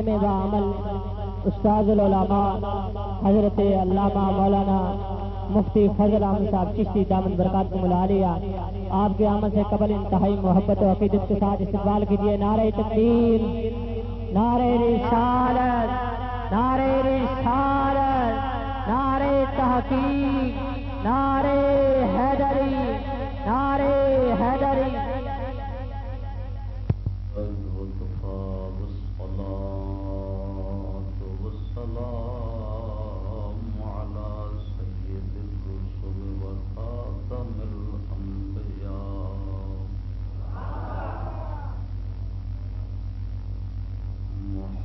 عمل۔ استاد العلماء حضرت علامہ مولانا مفتی فضل احمد صاحب چشتی دامن برکات کو ملا لیا۔ آپ کے عمل سے قبل انتہائی محبت و عقیدت کے ساتھ استقبال کیجیے نعرہ تقدیر نعرہ رسالت نعرہ رسالت، نعرہ تحقیق، نعرہ حیدری نعرہ حیدری۔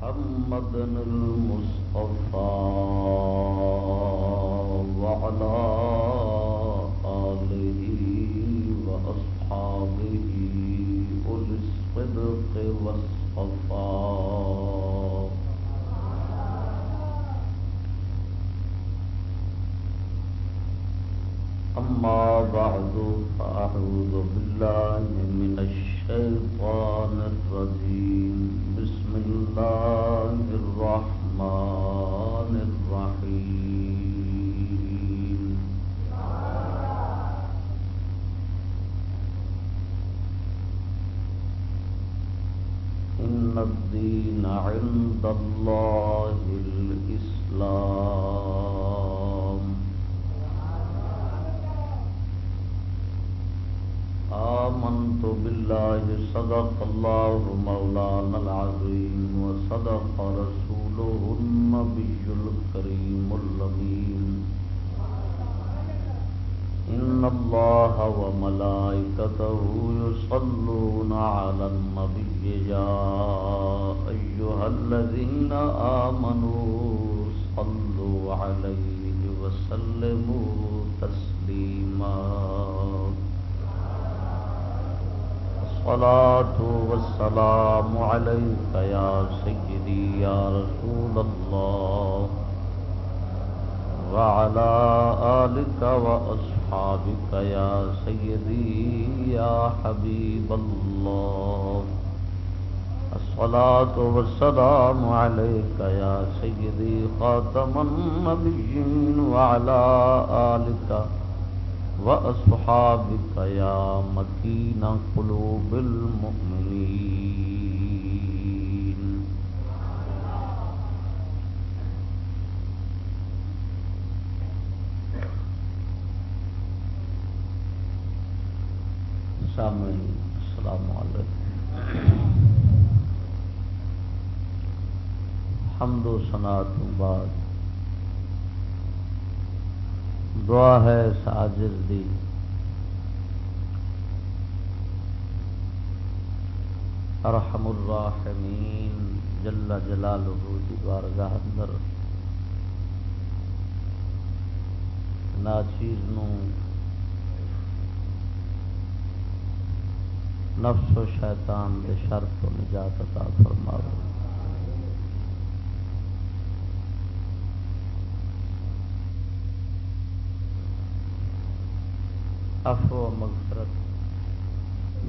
محمد المصطفى وعلى آله وأصحابه أولي الصدق والصفاء. أما بعد، فأعوذ بالله من الشيطان الرجيم. بسم الله الرحمن الرحيم إن الدين عند الله الإسلام۔ آمنت بالله صدق الله مولانا العظيم وصدق رسوله النبي الكريم اللمين إن الله وملائكته يصلون على النبي يا أيها الذين آمنوا صلوا عليه وسلموا تسليما الصلاة والسلام عليك يا سيدي، يا رسول الله. وعلى آلك وأصحابك يا سيدي، يا حبيب الله. الصلاة والسلام عليك يا سيدي خاتم النبيين وعلى آلك وأصحابك يا مكين قلوب المؤمنين سامعين السلام عليكم حمد و سنات بعد دعا ہے ساجر دی۔ ارحم الراحمین۔ جل جلالہ دی بارگاہ اندر۔ ناچیز نو نفس و شیطان دے شر تو نجات عطا فرماؤ۔ افو مغفرت۔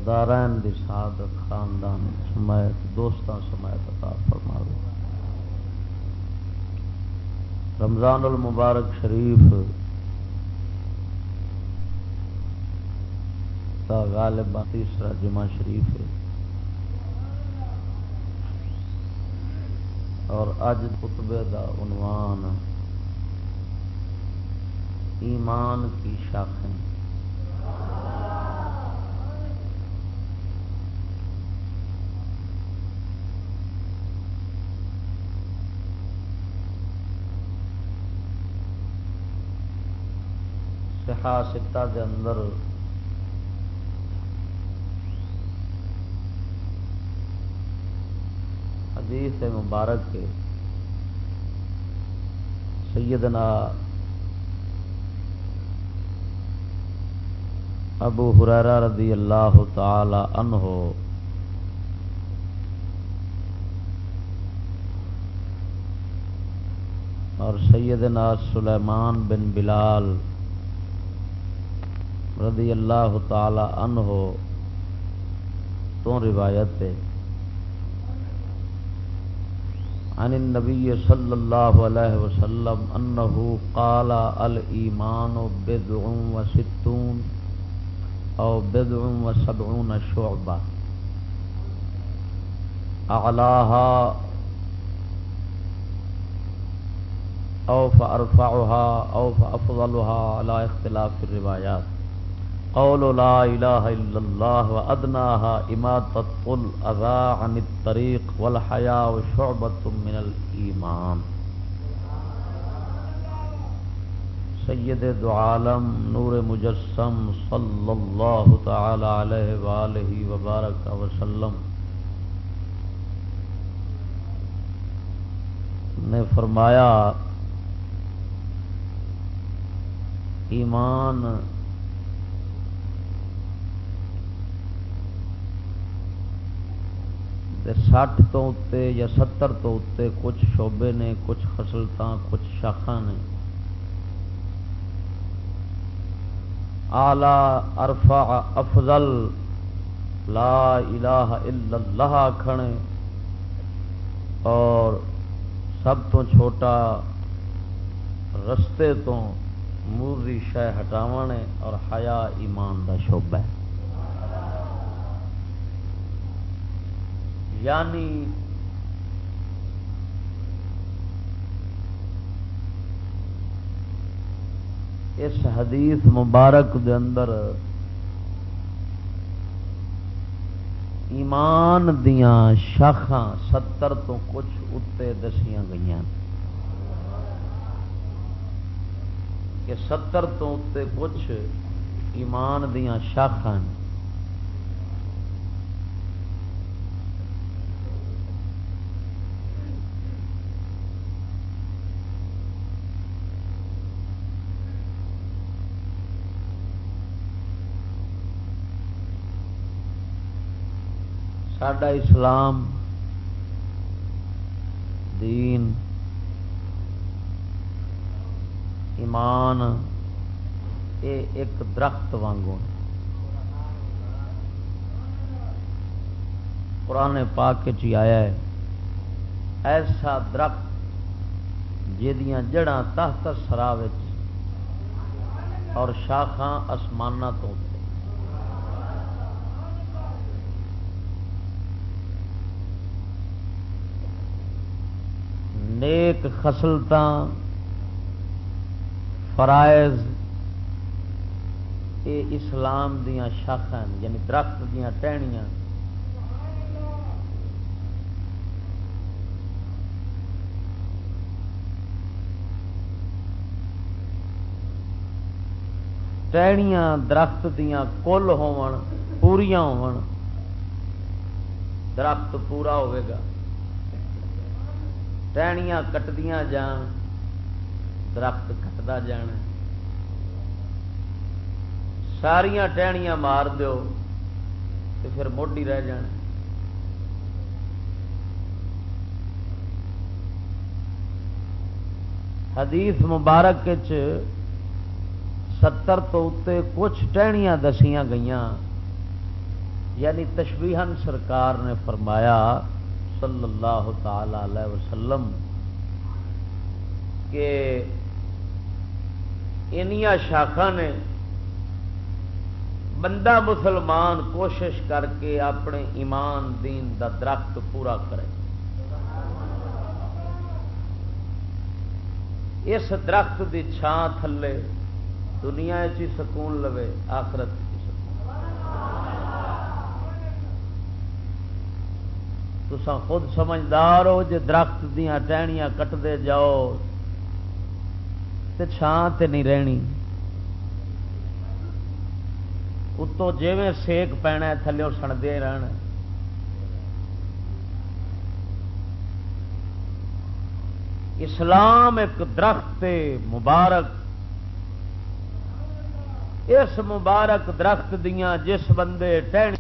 دارین دی سعادت خاندان، سمیت دوستان سمیت عطا فرما دو رمضان المبارک شریف تا غالب تیسرا جمعہ شریف ہے۔ اور اج خطبے دا عنوان ایمان کی شاخیں۔ ستا دے اندر۔ حدیث مبارک کے سیدنا ابو حریرہ رضی اللہ تعالی عنہ۔ اور سیدنا سلیمان بن بلال۔ رضی اللہ تعالی عنہ تو روایت ہے۔ عن النبي صلى الله عليه وسلم أنه قال الإيمان بدع وستون أو بدع وسبعون شعبة أعلاها أو فأرفعها أو فأفضلها على اختلاف الروايات قول لا الہ إله إلا الله وأدناها إماتة الأذى عن الطريق والحياة شعبة من الإيمان سید دعالم نور مجسم صلی اللہ تعالی علیہ وآلہ وبارک وسلم نے فرمایا، ایمان سٹھ تو اتنے یا ستر تو اتنے کچھ شعبے نے، کچھ خسلت کچھ شاخا نے۔ آلہ ارفا افضل، لا الہ الا اللہ آخنے اور سب تو چھوٹا رستے تو موری شہ ہٹاو اور حیا ایمان دا شعبہ۔ ہے یعنی اس حدیث مبارک دے اندر ایمان دیاں شاخاں ستر تو کچھ اتنے دسیاں گئی کہ ستر تو اتنے کچھ ایمان دیاں شاخاں ساڈا اسلام، دین، ایمان یہ ایک درخت وانگوں قرآن پاک چی آیا ہے، ایسا درخت جہاں جڑا تحت سرا اور شاخاں آسمان تو نیک خسلت فرائض، یہ اسلام دیا شاخا یعنی درخت دیا ٹہنیاں۔ ٹہنیاں درخت دیا کل ہو درخت پورا ہوئے گا۔ ٹہنیاں کٹدیاں جان درخت کٹتا جان ساریا ٹہنیاں مار دو تو پھر موڈی رہ جان حدیث مبارک ستر تو اتنے کچھ ٹہنیاں دسیاں گئی یعنی تشبیہن سرکار نے فرمایا صلی اللہ تعالی علیہ وسلم کہ انیا شاخا نے بندہ مسلمان کوشش کر کے اپنے ایمان دین دا درخت پورا کرے۔ اس درخت دی چھان تھلے دنیا چی سکون لوے، آخرت تسا خود سمجھدار ہو جی درخت دیا ٹہنیاں کٹتے جاؤ تو چھان تے نہیں رہنی۔ اتو جیویں سیک پینا تھلے سڑتے رہن۔ اسلام ایک درخت مبارک۔ اس مبارک درخت دیا جس بندے ٹہنی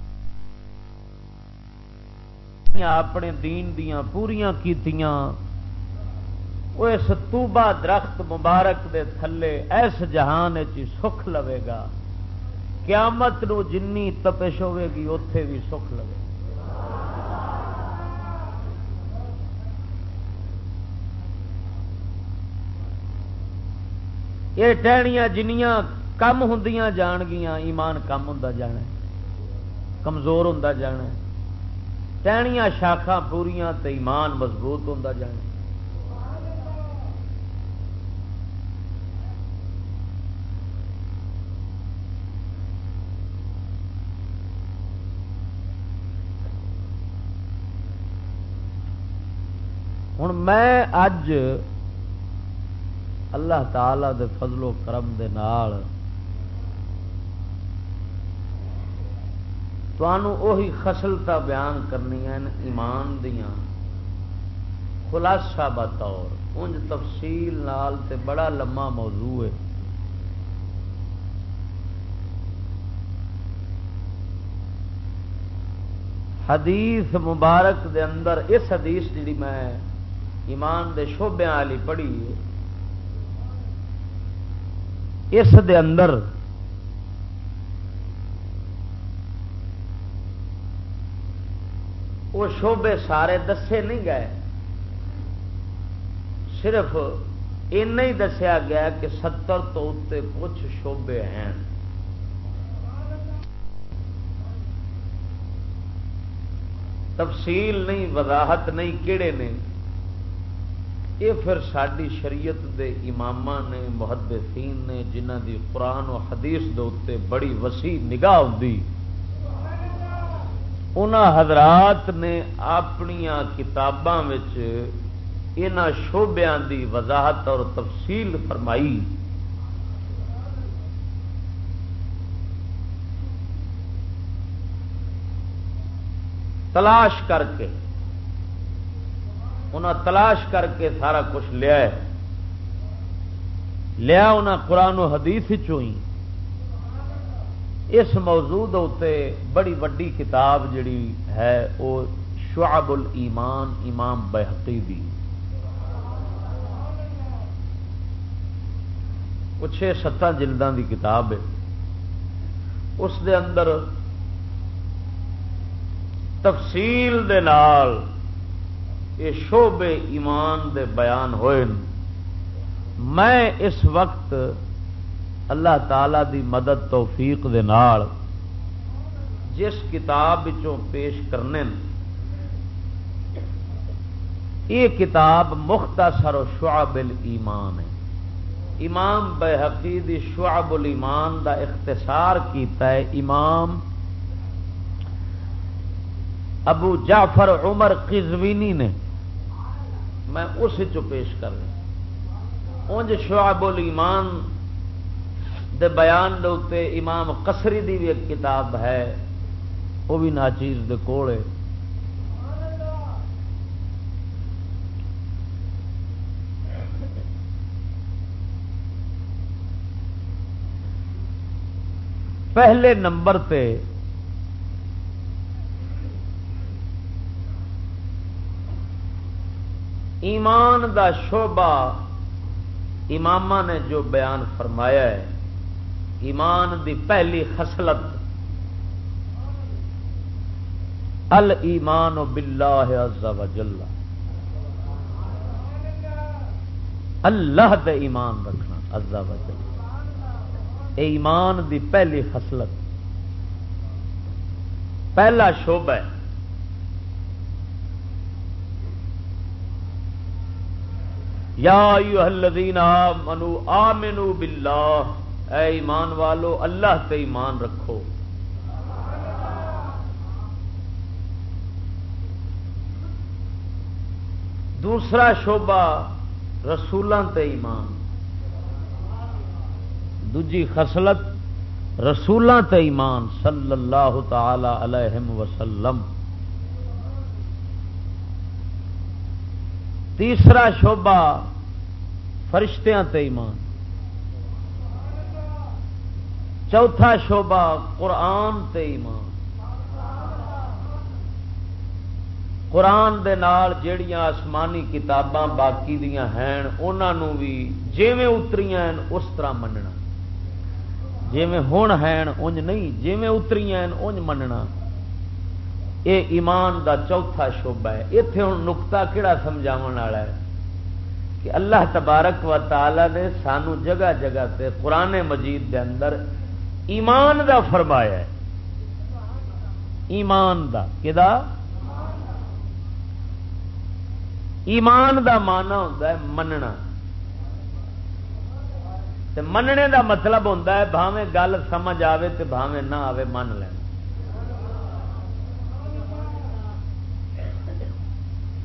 اپنے دین دیاں پوریاں کیتیاں۔ وہ اس توبہ درخت مبارک دے تھلے ایس جہان چی سکھ لوے گا۔ قیامت نو جنی تپش ہوے گی اتے بھی سکھ لوے۔ یہ ٹہنیاں جنیاں کم ہوں جان گیاں، ایمان کم ہوں جان کمزور ہوں جانا ٹہنیاں شاخا پوریا تو ایمان مضبوط ہوں جانا ہوں میں اج اللہ تعالی دے فضل و کرم دے نال وہی خسلتا بیان کرنی ایمان دیا خلاصہ بطور انج تفصیل نال تے بڑا لما موضوع ہے۔ حدیث مبارک دے اندر اس حدیث جی میں ایمان دے شوبیا والی پڑھی اس دے اندر وہ شوبے سارے دسے نہیں گئے۔ صرف ہی دسیا گیا کہ ستر تو اتنے کچھ شوبے ہیں۔ تفصیل نہیں، وضاحت نہیں کہڑے نے؟ یہ پھر ساری شریعت دے امام نے، محدثین نے جنہ دی قرآن و حدیث دے بڑی وسیع نگاہ ہوتی ان حضرات نے اپنی کتاباں شوبیاں دی وضاحت اور تفصیل فرمائی۔ تلاش کر کے انہیں تلاش کر کے سارا کچھ لیا لیا انہیں قرآن و حدیث چوئی اس موضوع بڑی وڈی کتاب جڑی ہے وہ شعب الایمان، امام بحقی دی چھ ستان جلدان دی کتاب ہے۔ اس دے اندر تفصیل دے نال یہ شوبے ایمان دے بیان ہوئے۔ میں اس وقت اللہ تعالی دی مدد توفیق دے نال جس کتاب پیش کرنے یہ کتاب مختصر و شعب الایمان ہے۔ امام بے شعب الایمان دا اختصار کیتا ہے، امام ابو جعفر عمر قزوینی نے۔ میں اس پیش کر رہا انج شعب الایمان دے بیان دے امام قصری دی بھی ایک کتاب ہے، وہ بھی ناچیز دے ہے۔ پہلے نمبر تے ایمان دا شعبہ امام نے جو بیان فرمایا ہے ایمان دی پہلی خصلت. ال ایمان و بلا اللہ دے ایمان رکھنا عز و جل. اے ایمان دی پہلی خصلت. پہلا شعبہ ہے. یا ایوہ الذین آمنو آمنو باللہ. اے ایمان والو، اللہ تے ایمان رکھو۔ دوسرا شعبہ رسولوں تے ایمان۔ دجی خصلت رسولوں تے ایمان، صلی اللہ تعالی علیہ وسلم۔ تیسرا شوبہ فرشتیاں تے ایمان۔ چوتھا شوبہ قرآن تے ایمان۔ قرآن دے نال جیڑیاں آسمانی کتاباں باقی دیا ہیں انہوں بھی جیویں اتری ہیں، اس طرح مننا۔ جیویں ہون ہیں انج نہیں، جیویں اتری ہیں انج مننا۔ ایمان دا چوتھا شعبہ ہے۔ اتے ہوں نکتا کہڑا سمجھا ہے؟ کہ اللہ تبارک و تعالی نے سانو جگہ جگہ تے قرآن مجید دے اندر ایمان دا فرمایا ہے۔ ایمان دا کہ ایمان دا مانا ہوتا ہے مننا۔ مننے دا مطلب ہوتا ہے بھاویں گل سمجھ آئے تو بھاویں نہ آئے من لینا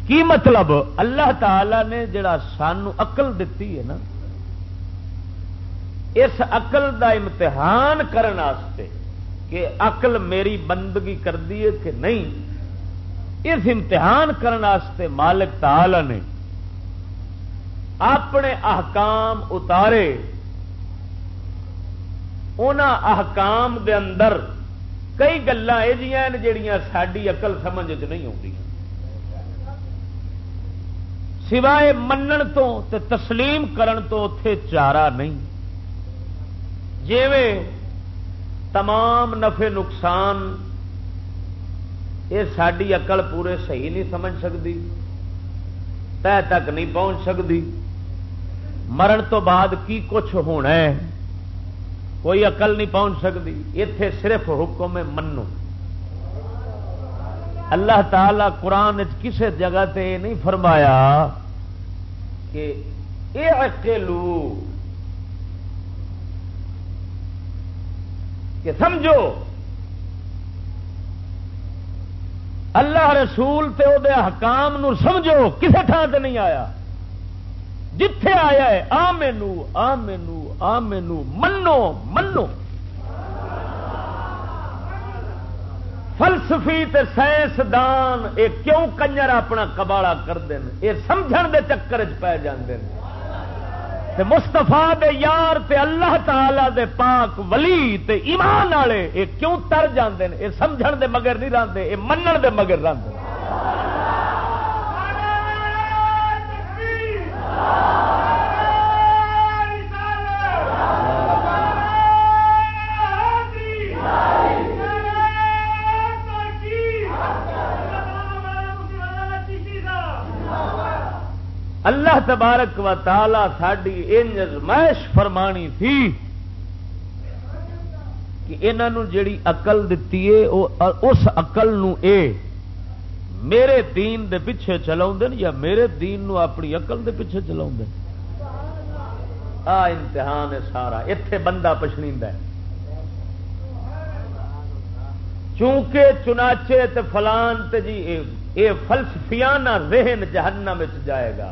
کی مطلب؟ اللہ تعالی نے جڑا سانو اقل دیتی ہے نا اس اقل دا امتحان کرنے کہ اقل میری بندگی کر ہے کہ نہیں، اس امتحان کرنے مالک تعالی نے اپنے احکام اتارے۔ ان احکام دے اندر کئی گلیں یہ جہیا ساری اقل سمجھ نہیں آتی سوائے منن تو تے تسلیم کرن تو اتے چارہ نہیں۔ جیویں تمام نفے نقصان یہ ساری اقل پورے صحیح نہیں سمجھ سکتی، تہ تک نہیں پہنچ سکتی۔ مرن تو بعد کی کچھ ہونا ہے؟ کوئی اقل نہیں پہنچ سکتی۔ اتے صرف حکم منو۔ اللہ تعالی قرآن کسی جگہ تے نہیں فرمایا کہ کہ سمجھو، اللہ رسول تے او دے حکام نو سمجھو، کسے تھان سے نہیں آیا۔ جتھے آیا ہے آ مینو آ مینو آ مینو منو منو۔ فلسفی تے سائنسدان یہ کیوں کنجر اپنا کباڑا کرتے ہیں یہ سمجھ دے چکر چ پی جاندے تے مستفا دے یار تے اللہ تعالی دے پاک ولی تے ایمان والے یہ کیوں تر جاندے ہیں یہ سمجھن دے مگر نہیں رہتے یہ منن دے مگر رہتے اللہ اللہ تبارک و تعالی ساری انجمائش فرمانی تھی کہ انہوں جیڑی اقل دیتی ہے اس اقل اے، میرے دین دے پیچھے چلا یا میرے دین نو اپنی اقل دے پیچھے چلا آ امتحان ہے سارا اتے بندہ پچھڑی چونکہ چناچے تے فلان تے جی اے فلسفیانہ ذہن جہنم جائے گا۔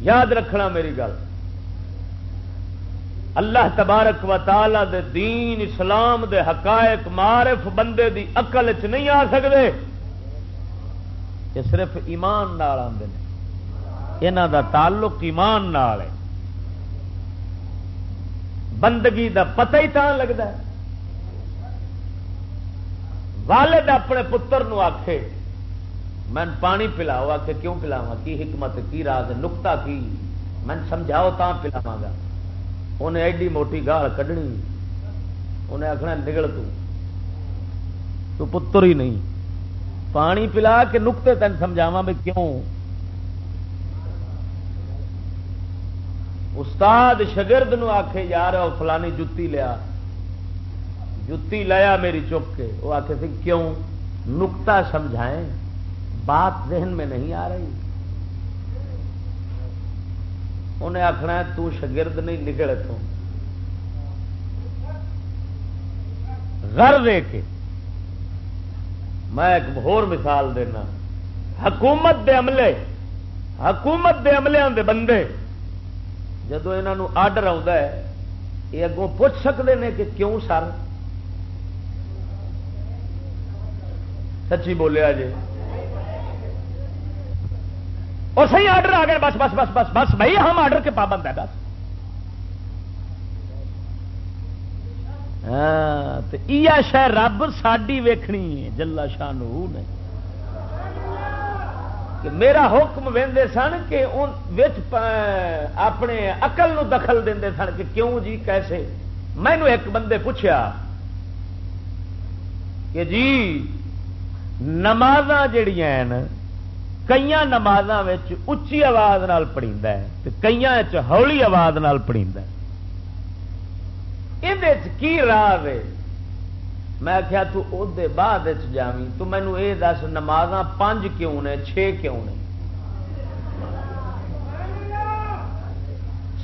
یاد رکھنا میری گل۔ اللہ تبارک و تعالی دے دین اسلام دے حقائق معرف بندے دی اقل چ نہیں آ سکتے یہ صرف ایمان نال آتے ہیں یہاں دا تعلق ایمان نال ہے۔ بندگی دا پتہ ہی تھان لگتا ہے۔ والد اپنے پتر نو آکھے۔ میں پانی پلاؤ آ کے کیوں پلاوا کی حکمت کی راز نکتا کی؟ میں سمجھاؤ تا پلاوا گا۔ انہیں ایڈی موٹی گال کھنی انہیں آخنا نگل تو۔ تو پتر ہی نہیں۔ پانی پلا کے نکتے تین سمجھاوا بھی کیوں؟ استاد شگرد نو آخے یار فلانی جتی لیا۔ جتی لیا میری چک کے۔ وہ آخے سی کیوں نکتا سمجھائیں؟ بات ذہن میں نہیں آ رہی۔ انہیں آخنا تو شگرد نہیں، نکل تو گھر دے کے میں ایک ہور مثال دینا۔ حکومت دے عملے، حکومت دے عملے دے بندے جدو یہ آڈر آتا ہے، یہ اگوں پوچھ سکتے ہیں کہ کیوں سر؟ سچی بولیا جی اور صحیح آرڈر آ گئے، بس بس بس بس بس، بھائی، ہم آرڈر کے پابند ہے بس۔ ہاں شہ رب ساڈی ویکھنی جلا شاہ نے۔ کہ میرا حکم وے سن کہ اپنے اقل دخل دے سن کہ کیوں جی کیسے؟ مینو ایک بندے پوچھا کہ جی نماز جڑیاں کئی نماز اچھی آواز پڑھی کئی ہولی آواز پڑھی یہ کی راہ ہے میں آخیا تے بعد جامی تو مینو یہ دس نماز پانچ کیوں نے چھ کیوں نے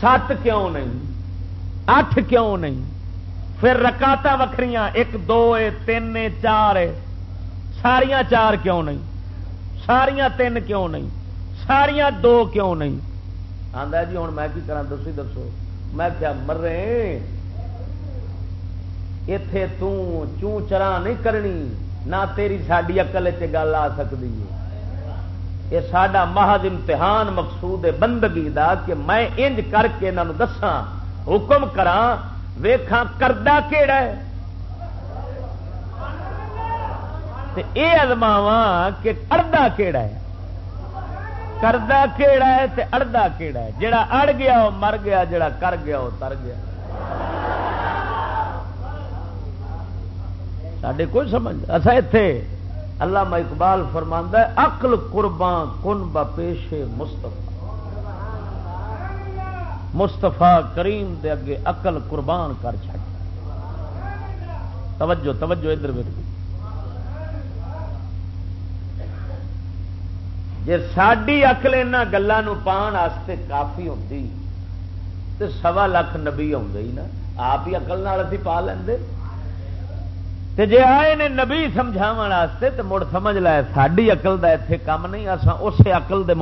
سات کیوں نہیں اٹھ کیوں نہیں پھر رکاتا وکری ایک دو تین چار ساریا چار کیوں نہیں ساریا تین کیوں نہیں؟ ساریا دو کیوں نہیں؟ آدھا جی ہوں میں کرا دسی دسو۔ میں کیا مرے اتے توں چرا نہیں کرنی؟ نہ تیری ساری اقل گل آ سکتی ہے۔ یہ سڈا محض امتحان مقصود ہے بندگی دا کہ میں انج کر کے انہوں دسا حکم کرا ویخا کردہ کہڑا ہے؟ یہ ازماوا کہ اڑدا کہڑا ہے؟ کردہ کہڑا ہے تے اڑدا کہڑا ہے؟ جڑا اڑ گیا وہ مر گیا، جڑا کر گیا وہ تر گیا۔ سڈے کوئی سمجھ اصا اتے اللہ اقبال فرماندہ ہے اقل قربان کن با پیشے مستفا مستفا کریم دے اگے اقل قربان کر چڑ توجہ توجہ ادھر ویک جی ساری اقل ان گلوں پان کافی ہوتی تو سوا لاکھ نبی آئی نا۔ آپ ہی اقل ابھی پا لیں جی آئے نے نبی سمجھاو تو مڑ سمجھ لائے ساری اقل کا اتنے کام نہیں اصا اسی اقل دے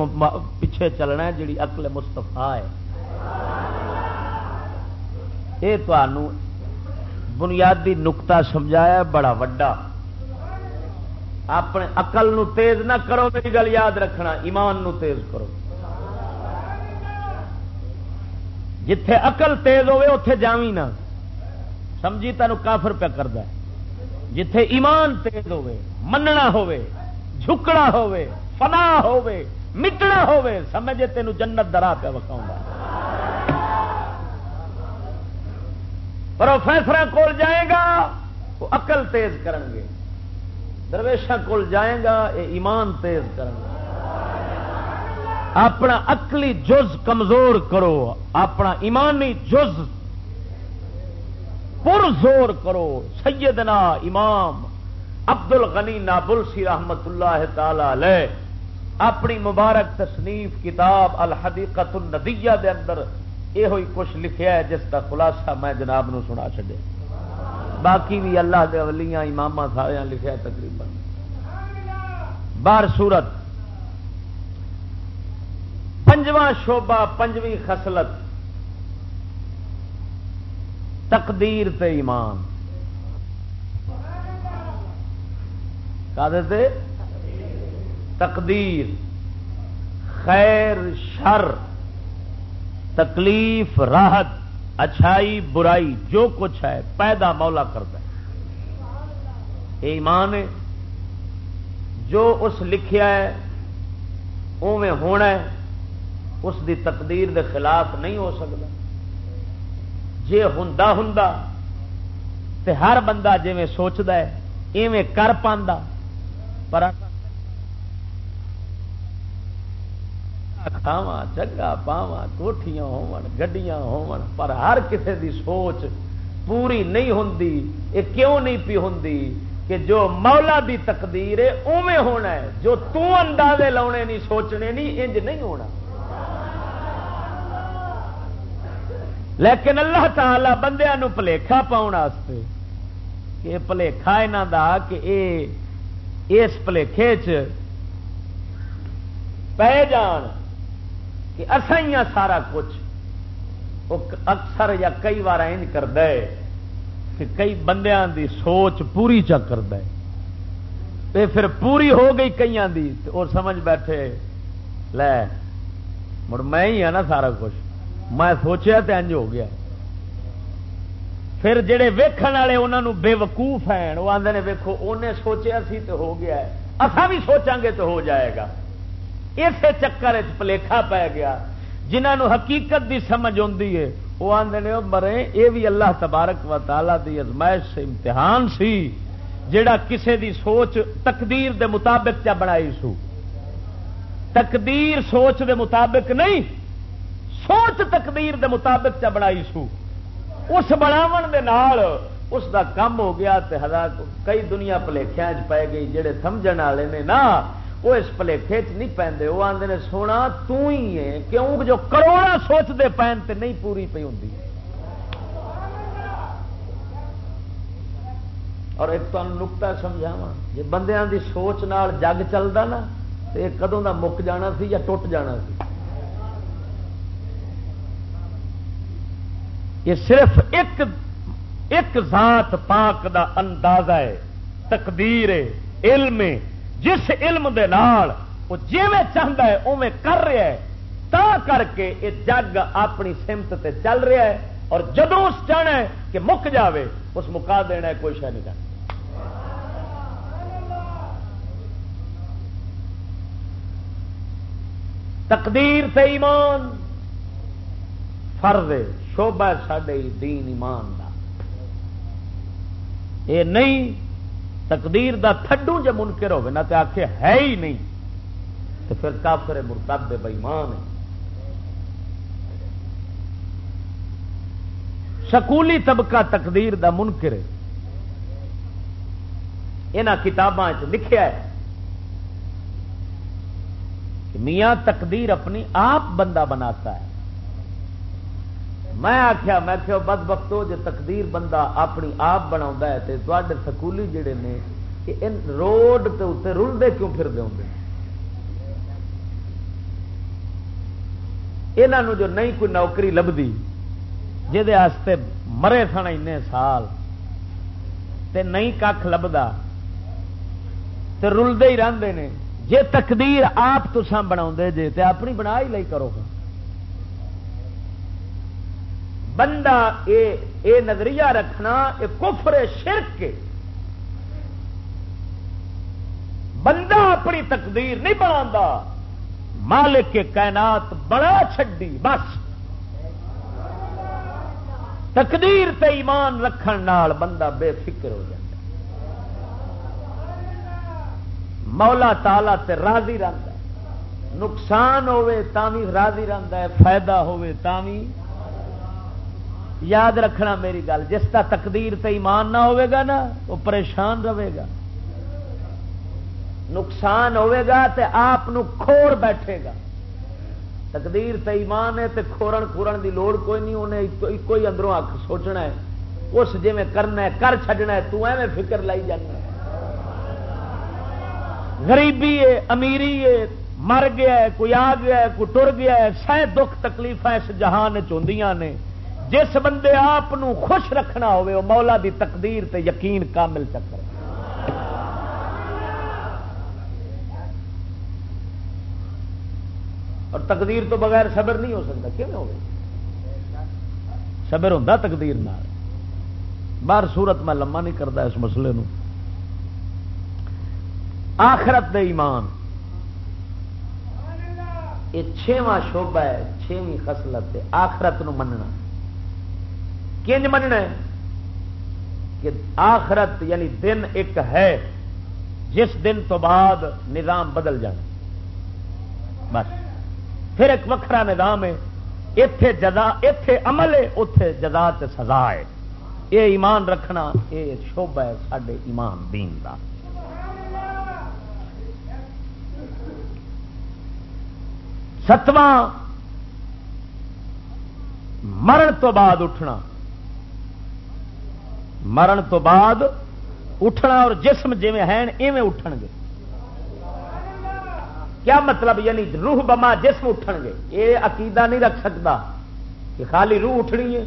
پیچھے چلنا ہے جی اقل مستفا ہے۔ یہ بنیادی نکتا سمجھایا بڑا وڈا۔ اپنے اقل نو تیز نہ کرو، میری گل یاد رکھنا، ایمان نو تیز کرو۔ جتھے اقل تیز ہوے اتے جاوی نہ۔ سمجھی تینوں کافر پہ کرتا جتھے ایمان تیز ہوے مننا ہوے جھکنا ہوے فنا ہوے مٹنا ہوے سمجھے تینوں جنت درا پہ وکھاؤں پروفیسر کول جائے گا، وہ اقل تیز کریں گے۔ درویشا کول جائے گا یہ ایمان تیز کریں اپنا اقلی جز کمزور کرو، اپنا ایمانی جز پر زور کرو۔ سیدنا امام عبد الغنی نابل سی رحمت اللہ تعالی اپنی مبارک تصنیف کتاب الحدیقت الندیہ دے اندر یہ کچھ لکھیا ہے، جس کا خلاصہ میں جناب نو سنا چڈیا باقی بھی اللہ دے ولیاں امام سارے لکھا تقریباً۔ بار سورت پنجواں شوبہ پنجویں خسلت تقدیر تے ایمان۔ تے؟ تقدیر۔ خیر، شر۔ تکلیف، راحت۔ اچھائی، برائی، جو کچھ ہے، پیدا مولا کرتا ہے۔ ایمان ہے جو اس لکھیا ہے اوے ہونا ہے، اس دی تقدیر دے خلاف نہیں ہو سکتا۔ جی ہوں ہوں تو ہر بندہ جی سوچتا ہے، ایویں کر پا پر کھاوا چگا پاوا کوٹیاں ہوڈیاں ہو پر ہر کسی دی سوچ پوری نہیں ہوں یہ کیوں نہیں پی ہوں کہ جو مولا دی تقدیر ہے اوے ہونا ہے، جو تندازے لاؤنے نہیں سوچنے نہیں انج نہیں ہونا۔ لیکن اللہ تعالی بندیا پلیخا پاؤ کہ پلیخا یہاں دا کہ اے، اس پلیخے پہ جان۔ کہ ہی سارا کچھ۔ وہ اکثر یا کئی بار ان کر دے کہ کئی بندیاں دی سوچ پوری چکر دے پھر پوری ہو گئی کئی دی اور سمجھ بیٹھے، لے، مڑ میں ہی ہاں نا سارا کچھ۔ میں سوچیا تو انج ہو گیا۔ پھر جڑے ویکھن والے انہوں بے وقوف ہیں، وہ آدھے ویکو انہیں سوچیا سی تو ہو گیا ہے۔ اصا بھی سوچا گے تو ہو جائے گا۔ اسے چکر پلیکھا پی گیا جنہوں حقیقت دی سمجھ آتی ہے، وہ آدھے نے مرے، یہ بھی اللہ تبارک و تعالی دی ازمائش سے امتحان سی، جڑا کسے دی سوچ تقدیر دے مطابق چا بنائی سو۔ تقدیر سوچ دے مطابق نہیں، سوچ تقدیر دے مطابق چ بنائی سو۔ اس بناو دے نال اس دا کم ہو گیا تے ہزار کئی دنیا پلیخیا پی گئی جہے سمجھ والے نے نا وہ اس پلیخے چ نہیں پہنتے وہ آدھے نے سونا، تو ہی ہے، کیوں؟ جو کروڑا سوچتے پہن تے نہیں پوری پی ہوں اور ایک تو نکتا سمجھاوا جی بندیاں دی سوچ نال جگ چلتا نا تو یہ کدوں کا مک جانا سی یا ٹوٹ جانا سی۔ یہ صرف ایک ایک ذات پاک دا اندازہ ہے، تقدیر ہے، علم ہے۔ جس علم دے نال وہ جیویں چاہتا ہے اوے کر رہا ہے، تا کر کے یہ جگ اپنی سمت تے چل رہا ہے اور جدو اس چاہنا ہے کہ مک جاوے، اس مکا دینا ہے، کوئی شہ نہیں کرنا۔ تقدیر تے ایمان، فرض شوبہ سڈے دین ایمان دا۔ اے نہیں تقدیر دا تھڈو جب منکر ہوگا نہ تو آخے ہے ہی نہیں۔ تو پھر کافر مرتب بےمان ہے سکولی طبقہ تقدیر دا منکر ہے۔ یہاں کتاباں لکھیا ہے کہ میاں تقدیر اپنی آپ بندہ بناتا ہے۔ میں آخیا میں کہ بد بخت ہو جی تقدیر بندہ اپنی آپ بنا ہے تو سکولی جڑے نے، کہ ان روڈ کے اتنے رلتے کیوں پھر دے یہاں جو نہیں کوئی نوکری لبھی جہد مرے سن این سال، تے نہیں کھ لبدا تے رلتے ہی رہتے ہیں جے تقدیر آپ تسان بنا جے، تے اپنی بنا ہی لئی کرو گا۔ بندہ اے اے نظریہ رکھنا، اے کفر شرک کے۔ بندہ اپنی تقدیر نہیں بنا مالک کے کائنات بڑا چڈی بس۔ تقدیر تے ایمان رکھن نال بندہ بے فکر ہو جائے مولا تالا تے راضی رہتا ہے۔ نقصان ہوے تاوی راضی رہتا ہے، فائدہ ہوے تاوی یاد رکھنا میری گل، جس کا تقدیر تے ایمان نہ ہوئے گا نا، وہ پریشان رہے گا۔ نقصان ہوئے گا تے آپ کھوڑ بیٹھے گا۔ تقدیر تے ایمان ہے تے کھورن کھورن دی لوڑ کوئی نہیں، انہیں کوئی اندروں آخ سوچنا ہے۔ اس جی میں کرنا ہے، کر چڈنا ہے، تو ایویں فکر لائی جانا غریبی ہے، امیری ہے، مر گیا ہے، کوئی آ گیا ہے، کوئی ٹر گیا ہے، سہ دکھ تکلیف اس جہان چاہیے نے۔ جس بندے آپ خوش رکھنا ہوے وہ مولا دی تقدیر تے یقین کامل چکر۔ اور تقدیر تو بغیر صبر نہیں ہو سکتا کیوں ہو صبر ہوں تقدیر نال۔ باہر صورت میں لما نہیں کرتا اس مسئلے نو۔ آخرت دے ایمان۔ یہ چھواں شوبہ ہے چھویں خسلت آخرت نو مننا۔ کنج مننا ہے کہ آخرت یعنی دن ایک ہے، جس دن تو بعد نظام بدل جائے بس۔ پھر ایک وکرا نظام ہے اتے جزا اتے عمل ہے اتے جزا سزا ہے۔ یہ ایمان رکھنا یہ شوبہ ہے سڈے ایمان دین کا ستواں، مرن تو بعد اٹھنا۔ مرن تو بعد اٹھنا اور جسم جی ایویں اٹھ گے۔ کیا مطلب؟ یعنی روح بما جسم اٹھ گے۔ یہ عقیدہ نہیں رکھ سکتا کہ خالی روح اٹھنی ہے۔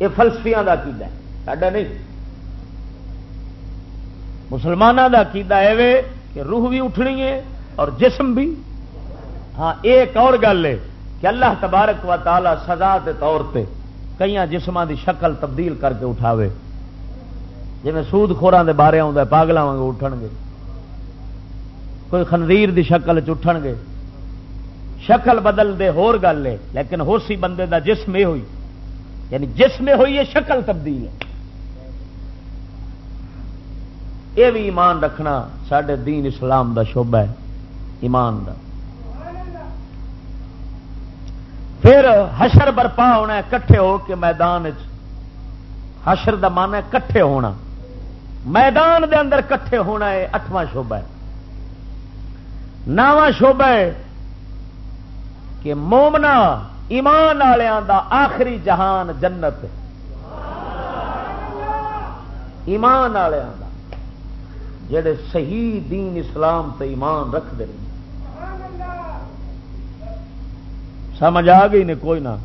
یہ فلسفیاں کا عقیدہ ہے، ساڈا نہیں۔ مسلمانوں کا عقیدہ ہے کہ روح بھی اٹھنی ہے اور جسم بھی۔ ہاں ایک اور گل ہے کہ اللہ تبارک و تعالی سزا کے طور پہ کئی جسم کی شکل تبدیل کر کے اٹھاوے۔ جی سود خوران دے بارے آتا پاگل واگ اٹھ گے۔ کوئی خنزیر دی شکل چھ گے۔ شکل بدل دے ہور گل ہے، لیکن ہو سی بندے دا جسم یہ ہوئی یعنی جسم ہوئی ہے، شکل تبدیل ہے۔ یہ بھی ایمان رکھنا سڈے دین اسلام دا شعبہ ہے، ایمان دا۔ پھر حشر برپا ہونا ہے، کٹھے ہو کے میدان حشر دا من ہے کٹھے ہونا۔ میدان دے اندر کٹھے ہونا ہے، اٹھواں شعبہ ہے۔ نواں شعبہ ہے کہ مومنا ایمان والوں دا آخری جہان جنت ایمان والوں دا، جڑے صحیح دین اسلام تے ایمان رکھتے رہے سمجھ آ گئی نے کوئی نہ۔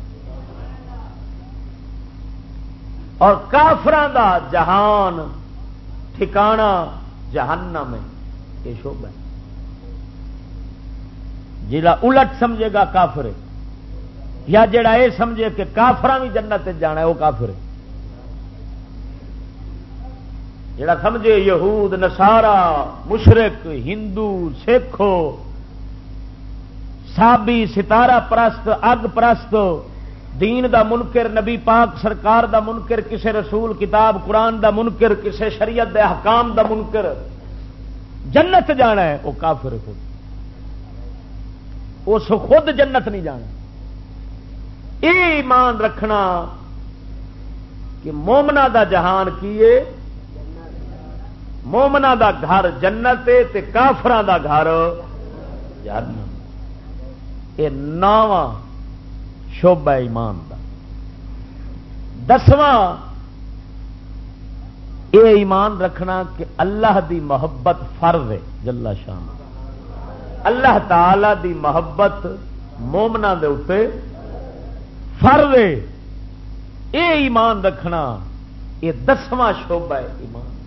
اور کافران دا جہان ٹھکانا جہنم ہے، یہ شوبہ ہے۔ جا الٹ سمجھے گا کافر یا جڑا یہ سمجھے کہ کافر بھی جنت جانا ہے، وہ کافر جڑا سمجھے یہود نسارا مشرق، ہندو، سکھ سابی ستارہ پرست، اگ پرست، دین دا منکر، نبی پاک سرکار دا منکر، کسے رسول کتاب، قرآن دا منکر، کسے شریعت دے حکام دا منکر۔ جنت جانا ہے، وہ کافر خود۔ اس خود جنت نہیں جانا۔ یہ ایمان رکھنا کہ مومنا دا جہان کیے مومنا دا گھر جنت تے کافران دا گھر جہنم یہ نواں شوبہ ایمان دا۔ دسواں یہ ایمان رکھنا کہ اللہ دی محبت فرض ہے جلا شام اللہ تعالی دی محبت مومنا دے اتنے فرض ہے۔ یہ ایمان رکھنا یہ دسواں شوبہ ہے ایمان۔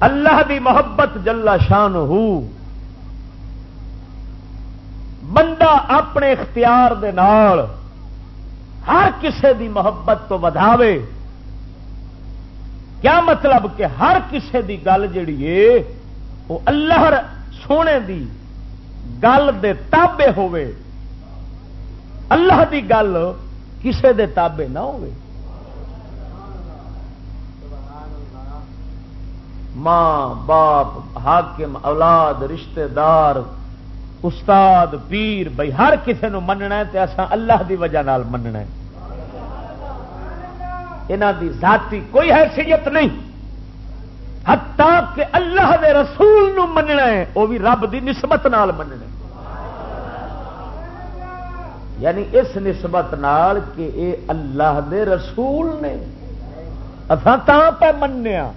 اللہ دی محبت جلا شان ہو بندہ اپنے اختیار دے نال ہر کسے دی محبت تو وداوے کیا مطلب کہ ہر کسے دی گل جڑی ہے وہ اللہ سونے دی گل دے تابے ہوئے اللہ دی گل کسے دے تابے نہ ہوئے ماں، باپ، حاکم، اولاد، رشتہ دار، استاد، پیر، بھائی، ہر کسی نو مننا ہے تے اساں اللہ دی وجہ نال مننا ہے۔ انہاں دی ذاتی کوئی حیثیت نہیں۔ حتی کہ اللہ دے رسول نو مننا ہے وہ بھی رب دی نسبت نال مننا ہے۔ یعنی اس نسبت نال کہ اے اللہ دے رسول نے۔ اساں تاں پہ منیا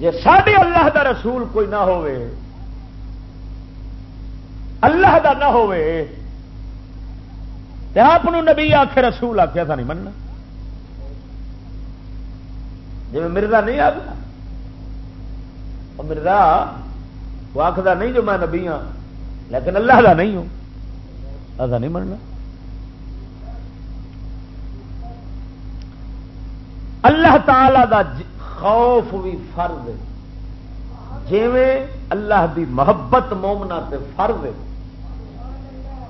جی ساڈے اللہ دا رسول کوئی نہ ہوئے اللہ دا نہ ہوئے تے آپ نبی آخ رسول آخیا تھا نہیں مننا۔ جی مرزا نہیں آ گیا مرزا وہ آخر نہیں جو میں نبی ہاں لیکن اللہ دا نہیں ہوں ایسا نہیں مننا۔ اللہ تعالی دا خوف بھی فرض ہے۔ جیویں اللہ دی محبت مومنا تے فرض ہے،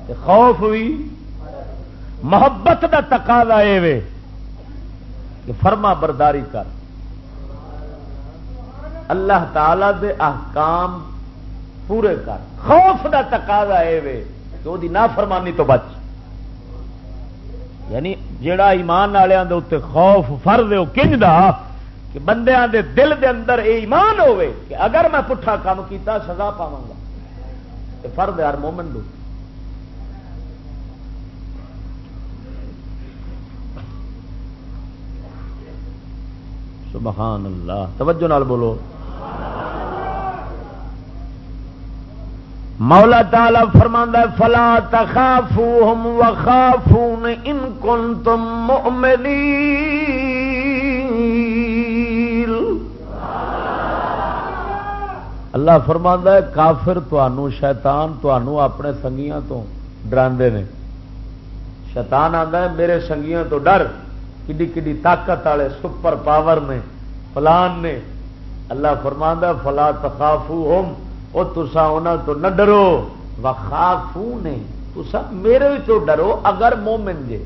تے خوف بھی محبت دا تقاضا یہ کہ فرما برداری کر۔ اللہ تعالی دے احکام پورے کر۔ خوف دا تقاضا یہ کہ وہ نافرمانی تو بچ۔ یعنی جیڑا ایمان والوں دے اتنے خوف فرض ہے وہ کنج دا۔ کہ بندیاں دے دل دے اندر اے ایمان ہوئے کہ اگر میں پٹھا کام کیتا سزا پاوا گا۔ فرد یار مومن دو سبحان اللہ۔ توجہ نال بولو۔ مولا تعالی فرماندا فلا تخافوهم وخافون ان کنتم مؤمنین اللہ فرما ہے، کافر تنوع شیتان تنوع اپنے سنگیاں تو ڈراندے نے۔ شیطان آتا ہے، میرے سنگیاں تو ڈر۔ کڈی کڈی طاقت والے سپر پاور نے، فلان نے۔ اللہ فرما فلا تخافو ہوم وہ تسا انہوں تو نہ ڈرو۔ وخافو نے۔ تو سب میرے تو ڈرو اگر مومن جے۔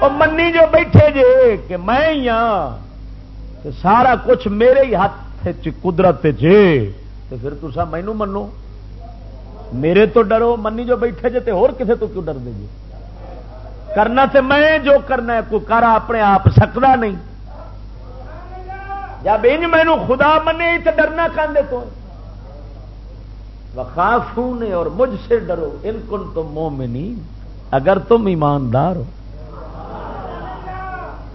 اور منی جو بیٹھے جے کہ میں ہی ہاں سارا کچھ میرے ہی ہاتھ قدرت جے تو پھر تو سب مینو منو۔ میرے تو ڈرو، منی جو بیٹھے جے تے اور کسے تو کیوں ڈر دے جی کرنا تے میں جو کرنا ہے، کوئی کر اپنے آپ سکتا نہیں۔ جب انج مینو خدا منے تو ڈرنا کاندے تو۔ وخافو نے اور مجھ سے ڈرو، ان کن تم مومنی اگر تم ایماندار ہو۔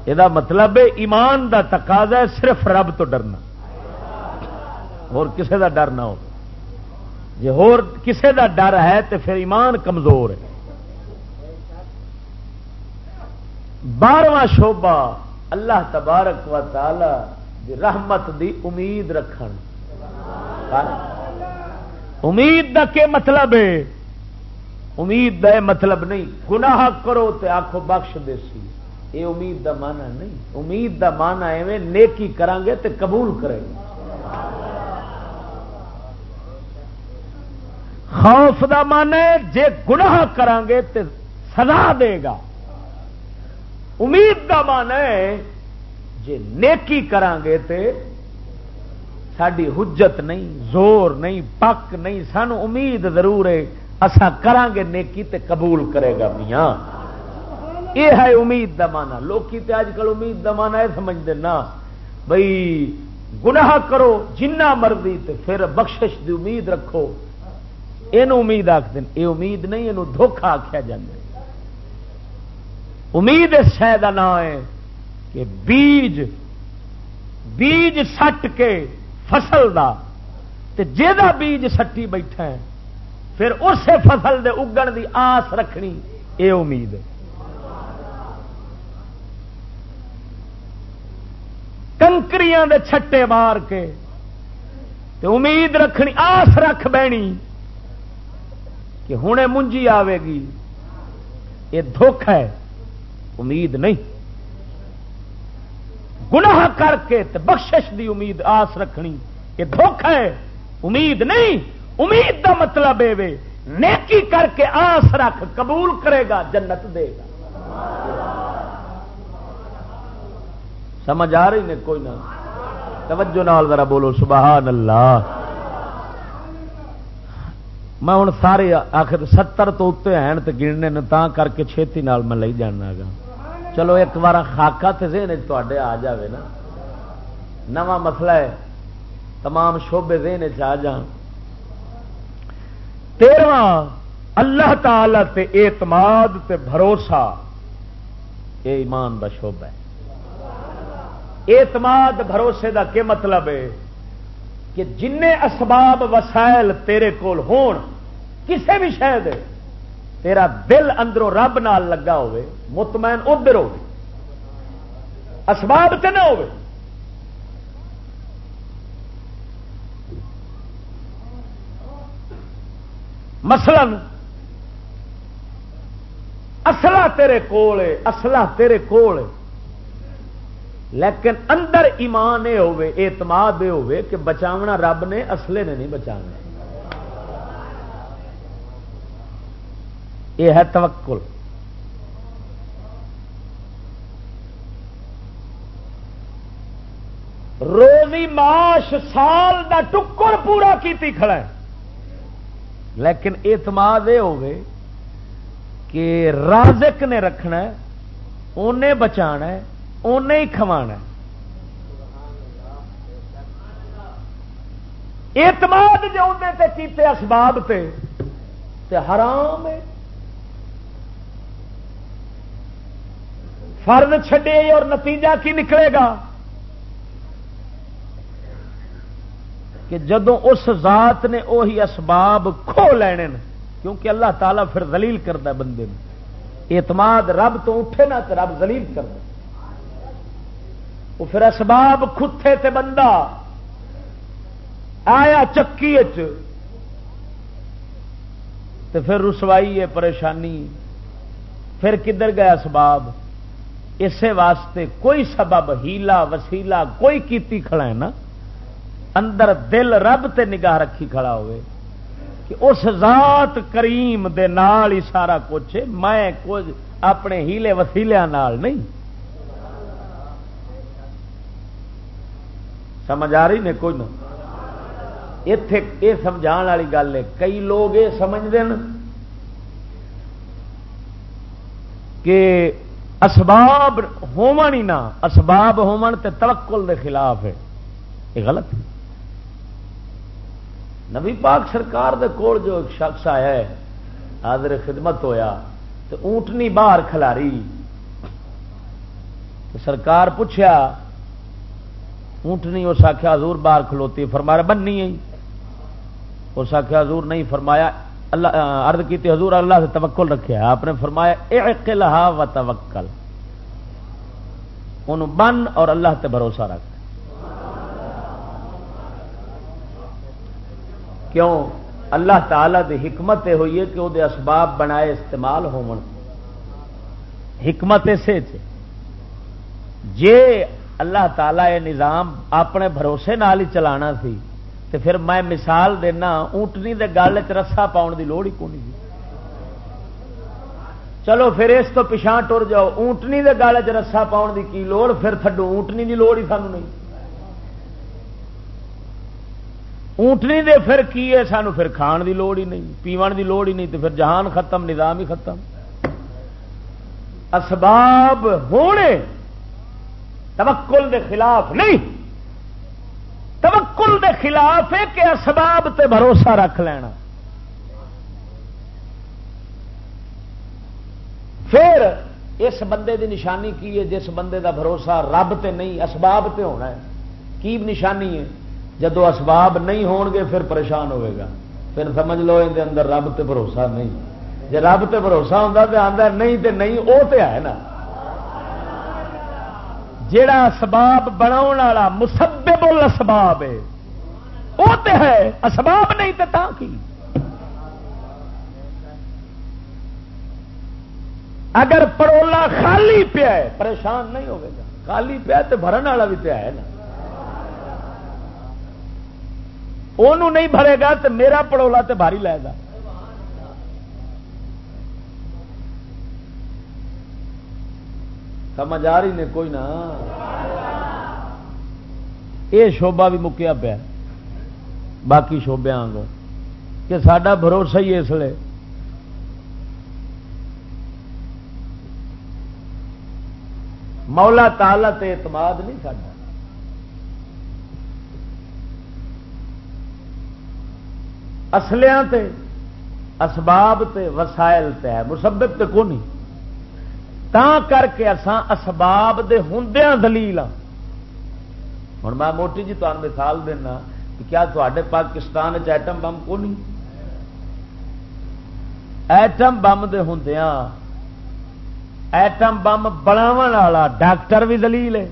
یہ مطلب ایمان دا تقاضا ہے صرف رب تو ڈرنا۔ اور کسے دا ڈر نہ ہو۔ جی ہور کسے دا ڈر ہے تو پھر ایمان کمزور ہے۔ بارواں شوبہ اللہ تبارک و تعالی دی رحمت دی امید رکھن۔ امید دا کے مطلب ہے؟ امید دا مطلب نہیں۔ گناہ کرو تے آخو بخش دے سی یہ امید دا مانا نہیں۔ امید دا مانا ایویں نیکی کران گے تے قبول کرے گے خوف دا مانا ہے، جے گناہ کران گے تے سزا دے گا۔ امید دا مانا ہے، جے نیکی کران گے تے ساری حجت نہیں، زور نہیں، پک نہیں، سانو امید ضرور ہے اسا کران گے نیکی تے قبول کرے گا میاں۔ یہ ہے امید دا مانا لوکی تے آج کل امید دا مانا ہے سمجھتے نا۔ بھائی گناہ کرو، جنہ مرضی تے پھر بخشش دی امید رکھو۔ یہ امید آخ یہ امید نہیں یہ دھوکھا آخیا جا امید اس شہ کا نام ہے کہ بیج بیج سٹ کے فصل دا، تے جا بیج سٹی بیٹھا ہے، پھر اسے فصل دے اگن دی آس رکھنی یہ امید ہے۔ کنکریاں دے چھٹے مار کے، تے امید رکھنی، آس رکھ بینی۔ کہ ہوں منجی آئے گی۔ یہ دکھ ہے۔ امید نہیں۔ گناہ کر کے بخشش دی امید آس رکھنی۔ یہ دکھ ہے۔ امید نہیں۔ امید دا مطلب ہے نیکی کر کے آس رکھ۔ قبول کرے گا، جنت دے گا۔ سمجھ آ رہی نے کوئی نہ۔ توجہ نال ذرا بولو، سبحان اللہ۔ میں ہوں سارے آخر ستر تو اتنے ہیں تو گننے تا کر کے چھتی نال میں لے جانا گا۔ چلو ایک بار خاکا تو تے آ جائے نا۔ نواں مسئلہ ہے، تمام شوبے دین آ جان تیرواں، اللہ تعالی تے اعتماد تے بھروسہ، یہ ایمان کا شوبہ ہے۔ اعتماد بھروسے دا کیا مطلب ہے؟ کہ جن اسباب وسائل تیرے کول ہون کسی بھی شہر تیرا دل اندروں رب نال لگا ہوئے، مطمئن ادھر ہو اسباب نہ ہو مثلا اصلا تیرے کول اصلا تیرے کول لیکن اندر ایمان یہ ہوے اعتماد یہ ہوے کہ بچاونا رب نے، اصلے نے نہیں بچانا یہ ہے توکل۔ روزی معاش سال دا ٹکر پورا کیتی کھڑا ہے۔ لیکن اعتماد یہ ہوگی کہ رازق نے رکھنا انہیں بچا انہیں ہی کھوا اعتماد جو اندر کیتے اسباب تے تے حرام ہے۔ فرد چھڈے اور نتیجہ کی نکلے گا؟ کہ جدو اس ذات نے وہی اسباب کھو لینے کیونکہ اللہ تعالیٰ پھر دلیل کرتا بندے میں اعتماد رب تو اٹھے نہ تو رب دلیل کرتا وہ پھر اسباب کھتے تے بندہ آیا چکی پھر رسوائی ہے پریشانی۔ پھر کدھر گیا اسباب؟ اسے واسطے کوئی سبب، ہیلا وسیلا کوئی کیتی کھڑا ہے نا؟ اندر دل رب تے نگاہ رکھی کھڑا ہوئے کہ اس ذات کریم دے نال ہی سارا کچھ میں کچھ اپنے ہیلے وسیلیا نہیں۔ سمجھ آ رہی نے کوئی نہ اتے یہ سمجھا والی گل ہے کئی لوگ یہ سمجھتے ہیں کہ اسباب ہی نہ، اسباب ہومن تے توکل دے خلاف ہے۔ یہ غلط ہے۔ نبی پاک سرکار دے کول جو ایک شخص آیا ہے، حاضر خدمت ہویا تو اونٹنی باہر کھلاری۔ سرکار پوچھا اونٹنی اس آخیا حضور باہر کھلوتی فرمایا بننی ہے اس آخیا حضور نہیں، فرمایا، اللہ عرض کی حضور اللہ سے توکل رکھے۔ آپ نے فرمایا اقلہا و توکل ان بن اور اللہ تے بھروسہ رکھ۔ کیوں؟ اللہ تعالی دی حکمت یہ ہوئی ہے کہ وہ اسباب بنائے استعمال ہو حکمت اسے جے اللہ تعالی یہ نظام اپنے بھروسے نال ہی چلانا سی۔ تو پھر میں مثال دینا، اونٹنی دے گل چ رسا پاؤن دی لوڑ ہی کونی چلو پھر اس تو پچھا ٹر جاؤ، اونٹنی دے گل چ رسا پاؤن دی کی لوڑ؟ پھر تھڈو اونٹنی دی لوڑ ہی سانو نہیں۔ اونٹنی دے پھر کی ہے؟ سانو پھر کھان دی لوڑ ہی نہیں، پیون دی لوڑ ہی نہیں تو پھر جہان ختم، نظام ہی ختم۔ اسباب ہونے۔ توکل دے خلاف نہیں۔ توکل دے خلاف ہے کہ اسباب تے بھروسہ رکھ لینا۔ پھر اس بندے دی نشانی کی ہے جس بندے دا بھروسہ رب تے نہیں، اسباب تے ہونا ہے۔ کی نشانی ہے؟ جدو اسباب نہیں ہون گے پھر پریشان ہوئے گا۔ پھر سمجھ لو ان اندر رب تے بھروسہ نہیں۔ جی رب تے بھروسہ ہوتا تو آتا نہیں تے نہیں وہ تو ہے نا۔ جڑا اسباب بنا مسبب الاسباب ہے، وہ تو ہے، اسباب نہیں تو تا کی؟ اگر پڑولا خالی پیا ہے، پریشان نہیں ہوگا خالی پیا تو بھرن والا بھی پیا ہے نا۔ وہ نہیں بھرے گا تو میرا پڑولا تو بھاری لے گا۔ سمجھ آ رہی نے کوئی نہ یہ شوبا بھی مکیا پیا، باقی شوبے آگ کہ سڈا بھروسہ ہی اس لیے مولا تالت اعتماد نہیں سڈا اصلیا اسباب تے، وسائل تے ہے مسبت تے کو نہیں تا کر کے اسان اسباب دے ہندیاں دلیل ہوں میں موٹی جی تمہیں مثال دینا کہ کیا تے پاکستان ایٹم بم کو نہیں ایٹم بم دے ہندیاں ایٹم بم بناو والا ڈاکٹر بھی دلیل ہے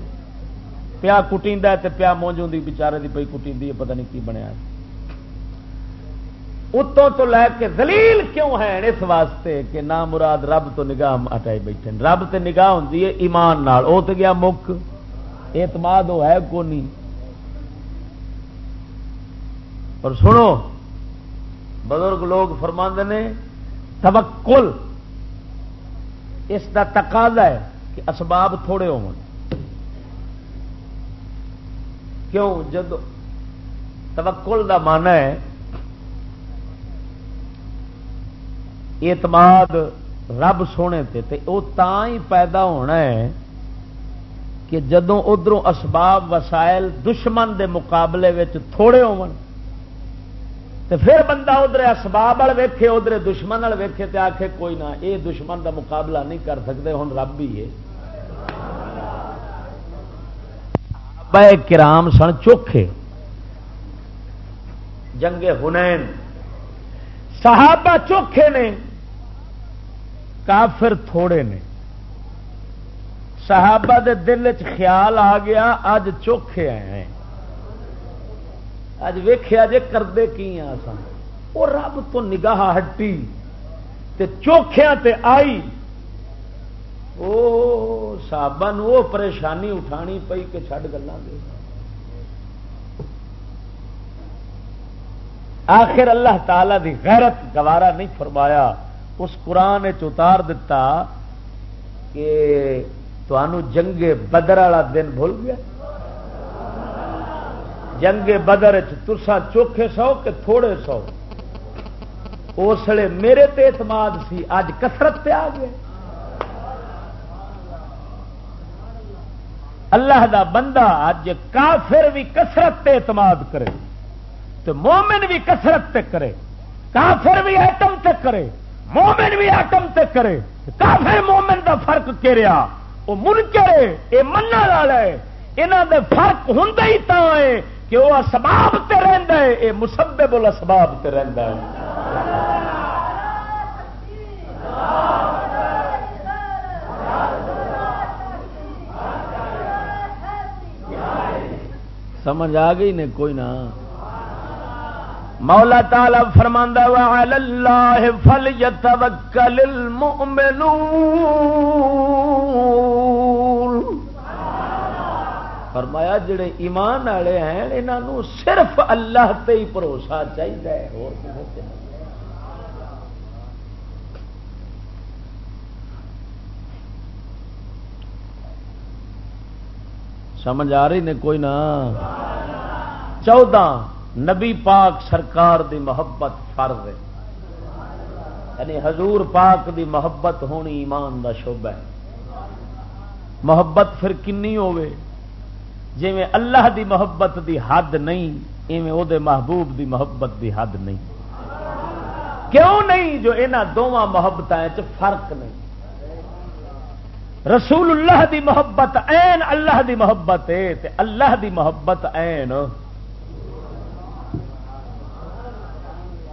پیا کٹی پیا مونج ہوں بچارے کی پی کٹی پتہ نہیں کی بنیا اتوں تو لے کے دلیل کیوں ہے اس واسطے کہ نہ مراد رب تو نگاہ ہٹائی بیٹھے رب تے نگاہ ہوں ایمان نال۔ او تو گیا مک۔ اعتماد وہ ہے کو نہیں۔ اور سنو، بزرگ لوگ فرما نے، توکل۔ اس کا تقاضا ہے کہ اسباب تھوڑے ہو کیوں؟ جب توکل کا من ہے اعتماد رب سونے تے تے وہ ہی پیدا ہونا ہے کہ جدوں ادھر اسباب، وسائل دشمن دے مقابلے تھوڑے ہو پھر بندہ ادھر اسباب وال ویکھے ادھر دشمن وال ویکھے تے آکھے کوئی نہ، اے دشمن دا مقابلہ نہیں کر سکتے ہوں رب ہی ہے۔ کرام سن چوکھے۔ جنگ ہنین۔ صحابہ چوکھے نے۔ کافر تھوڑے نے۔ صحابہ دے دل چ خیال آ گیا، اج چوکھے آئے ہیں۔ اج ویخیا جے کرتے کی سن وہ رب تو نگاہ ہٹی تے چوکھیا تے آئی۔ او صحابہ وہ پریشانی اٹھانی پئی کہ چھڈ گلا دے۔ آخر اللہ تعالی دی غیرت گوارا نہیں فرمایا۔ اس قرآن اتار دتا کہ جنگ بدر والا دن بھول گیا۔ جنگ بدر ترسا چوکھے سو کہ تھوڑے سو۔ اس لیے میرے تے اعتماد سی اج کسرت پہ آ گئے اللہ دا بندہ اج کافر بھی کسرت تے اعتماد کرے تو مومن بھی کسرت تے کرے، کافر بھی ایٹم تے کرے۔ مومن بھی ایٹم تے کرے، کافر مومن دا فرق کریا وہ من کرے یہ من والا ہے۔ یہاں دے فرق ہوں ہی تا ہے کہ وہ اسباب تے رہندا ہے یہ مسبب الاسباب تے رہندا ہے۔ سمجھ آ گئی نے کوئی نہ؟ مولا تالا فرماندہ وعلى الله فليتوكل المؤمنون. فرمایا، جڑے ایمان والے ہیں انہوں صرف اللہ تے ہی بھروسہ چاہیے اور سمجھ آ رہی نے کوئی نہ؟ چودہ۔ نبی پاک سرکار دی محبت فرض ہے۔ یعنی حضور پاک دی محبت ہونی ایمان دا شعبہ ہے۔ محبت پھر کنی ہوے جی میں اللہ دی محبت دی حد نہیں، ایویں او دے محبوب دی محبت دی حد نہیں۔ کیوں نہیں؟ جو یہاں دونوں محبت فرق نہیں۔ رسول اللہ دی محبت این اللہ دی محبت ہے، تے اللہ دی محبت این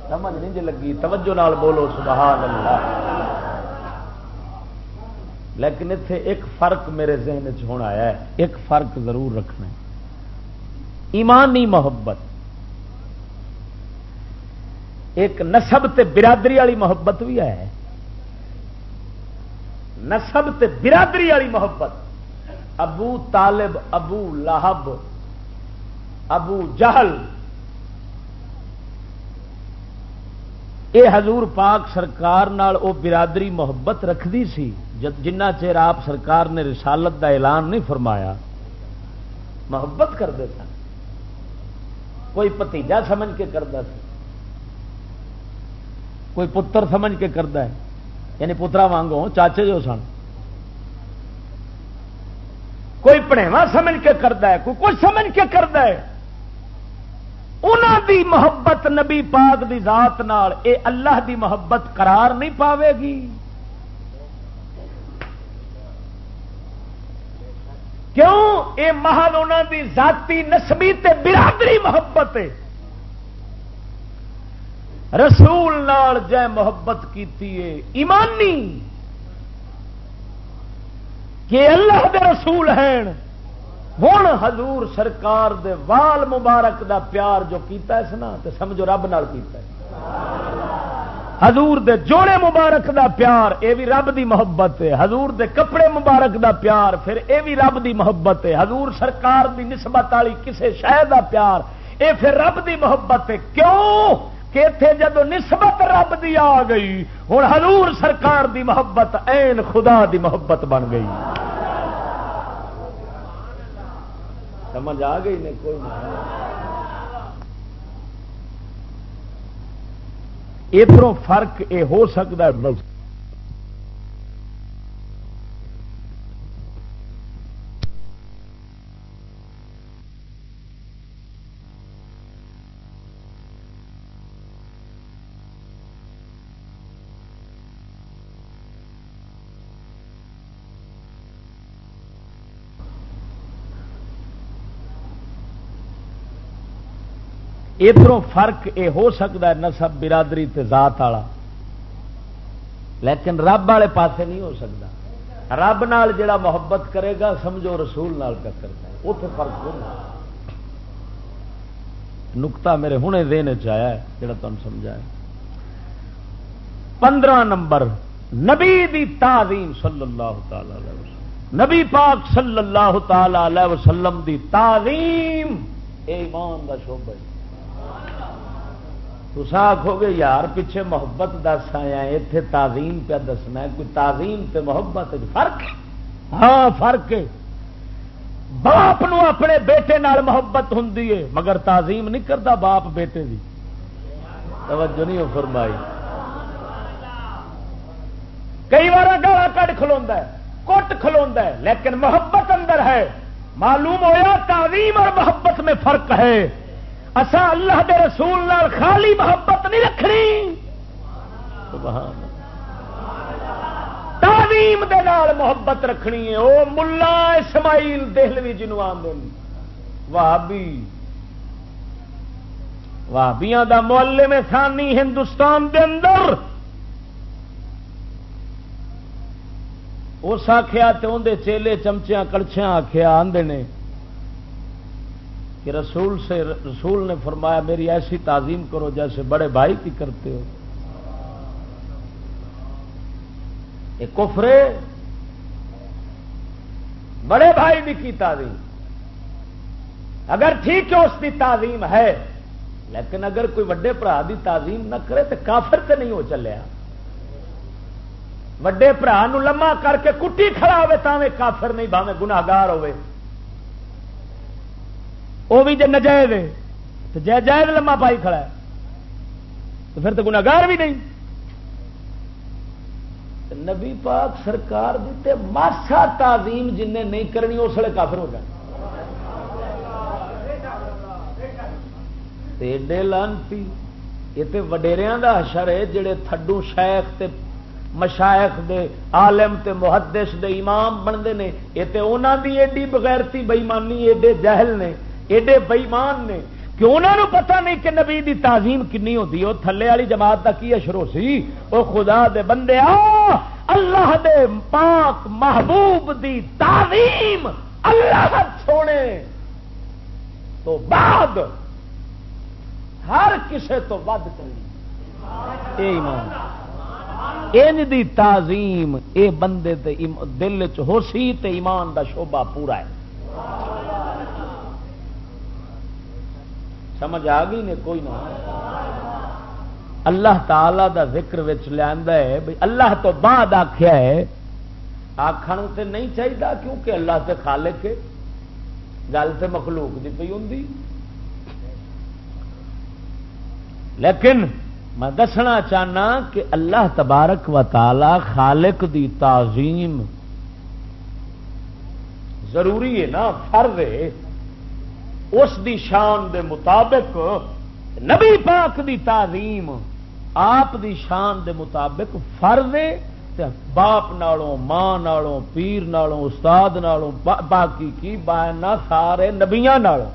سمجھ نہیں جی لگی، توجہ نال بولو، سبحان اللہ۔ لیکن اتنے ایک فرق میرے ذہن چ آیا ہے، ایک فرق ضرور رکھنا ایمانی محبت، ایک نسب تے برادری والی محبت بھی ہے۔ نسب تے برادری والی محبت۔ ابو طالب، ابو لاہب ابو جہل اے حضور پاک سرکار نال او برادری محبت رکھدی سی جنہ چیر آپ سرکار نے رسالت دا اعلان نہیں فرمایا، محبت کرتے سن۔ کوئی پتیجا سمجھ کے کرتا سی کوئی پتر سمجھ کے کرتا ہے۔ یعنی پترا وانگو چاچے جو سن۔ کوئی پڑےوا سمجھ کے کرتا ہے، کوئی کچھ سمجھ کے کرتا ہے۔ دی محبت نبی پاک دی ذات نال اے اللہ دی محبت قرار نہیں پاوے گی۔ کیوں؟ اے محل انہوں دی ذاتی نسبی تے برادری محبت ہے۔ رسول نال جے محبت کیتی ہے، ایمانی کہ اللہ دے رسول ہیں۔ ہوں حضور سرکار دے وال مبارک دا پیار جو کیتا ہے سنا تو سمجھو رب نال کیتا ہے۔ حضور دے جوڑے مبارک دا پیار، اے بھی رب دی محبت ہے۔ حضور دے کپڑے مبارک دا پیار، پھر اے بھی رب دی محبت ہے۔ حضور سرکار دی نسبت والی کسے شہ دا پیار، اے پھر رب دی محبت ہے۔ کیوں؟ کہ اتنے جدو نسبت رب دی آ گئی ہوں حضور سرکار دی محبت این خدا دی محبت بن گئی۔ سمجھ آ گئی نے کوئی ادھر فرق یہ ہو سکتا ہے ادھر فرق یہ ہو سکتا ہے نسب برادری تے ذات والا۔ لیکن رب والے پاسے نہیں ہو سکتا۔ رب نال جڑا محبت کرے گا، سمجھو رسول نال کا کرتا ہے۔ اتنے فرق ہونا نکتا میرے ہنے دن چیا جڑا تم سمجھا ہے۔ پندرہ نمبر، نبی دی تعظیم صلی اللہ تعالی علیہ وسلم۔ نبی پاک صلی اللہ تعالی علیہ وسلم دی تعظیم ایمان کا شوبہ تسا آخو گے، یار پیچھے محبت دس آیا اتے تعظیم پہ دسنا کوئی تعظیم تے محبت فرق ہاں فرق باپ نو اپنے بیٹے نال محبت ہوں مگر تعظیم نہیں کرتا باپ بیٹے دی۔ توجہ نہیں فرمائی۔ کئی بار گالا کٹ کھلوا کٹ کھلوا لیکن محبت اندر ہے۔ معلوم ہوا تعظیم اور محبت میں فرق ہے۔ اصا اللہ دے رسول نال خالی محبت نہیں رکھنی۔ تعلیم دے نال محبت رکھنی ہے۔ وہ ملا اسماعیل دہلوی جنوب آدھے وابی وابیاں دا محلے میں ثانی ہندوستان دے اندر۔ اس آخیا تو اندر چیلے چمچیاں کڑچیاں آخیا آدھے نے۔ کہ رسول سے رسول نے فرمایا میری ایسی تعظیم کرو جیسے بڑے بھائی کی کرتے ہو۔ ایک کفرے بڑے بھائی بھی کی تعظیم۔ اگر ٹھیک ہے اس کی تعظیم ہے، لیکن اگر کوئی وڈے برا کی تعظیم نہ کرے تو کافر تو نہیں ہو چلیا وڈے برا لما کر کے کٹی کھڑا ہوے تاوے کافر نہیں بھاوے گناگار ہوئے۔ وہ بھی جی نجائز تو جائز جائز لما پائی کھڑا ہے، تو پھر تو گناگار بھی نہیں۔ نبی پاک سرکار دیتے ماسا تعظیم جن نے نہیں کرنی، اس وقت کافر ہو جائے ایڈے لانتی، یہ تو وڈیریا کا اشر ہے، جڑے تھڈو شیخ تے مشائق دے عالم تے محدث دے امام بنتے ہیں۔ یہ تو انہوں دی ایڈی بغیرتی بےمانی ایڈے جہل نے۔ ایڈے بئیمان نے کہ انہوں نے پتا نہیں کہ نبی دی تعظیم کنی ہوتی وہ تھلے والی جماعت کا کی اشرو سی؟ وہ خدا دے بندے، آ! اللہ دے پاک محبوب دی تعظیم اللہ چھوڑے۔ تو بعد ہر کسے تو ود کری ایمان دی تعظیم، اے بندے دے دل چ ہو سی تے ایمان دا شوبہ پورا ہے۔ سمجھ آ گئی نے کوئی نہ اللہ تعالی دا ذکر لیا ہے بھائی اللہ تو بعد آخیا ہے۔ آخر تے نہیں چاہیے کیونکہ اللہ سے خالق کے گل تو مخلوق کی پی ہوں لیکن میں دسنا چاہنا کہ اللہ تبارک و تعالی خالق دی تعظیم ضروری ہے نا، فرض ہے۔ اس دی شان دے مطابق نبی پاک دی تعظیم آپ دی شان دے مطابق فرض باپ نالوں، ماں نالوں، پیر نالوں، استاد نالوں باقی کی بانا سارے نبیا نالوں۔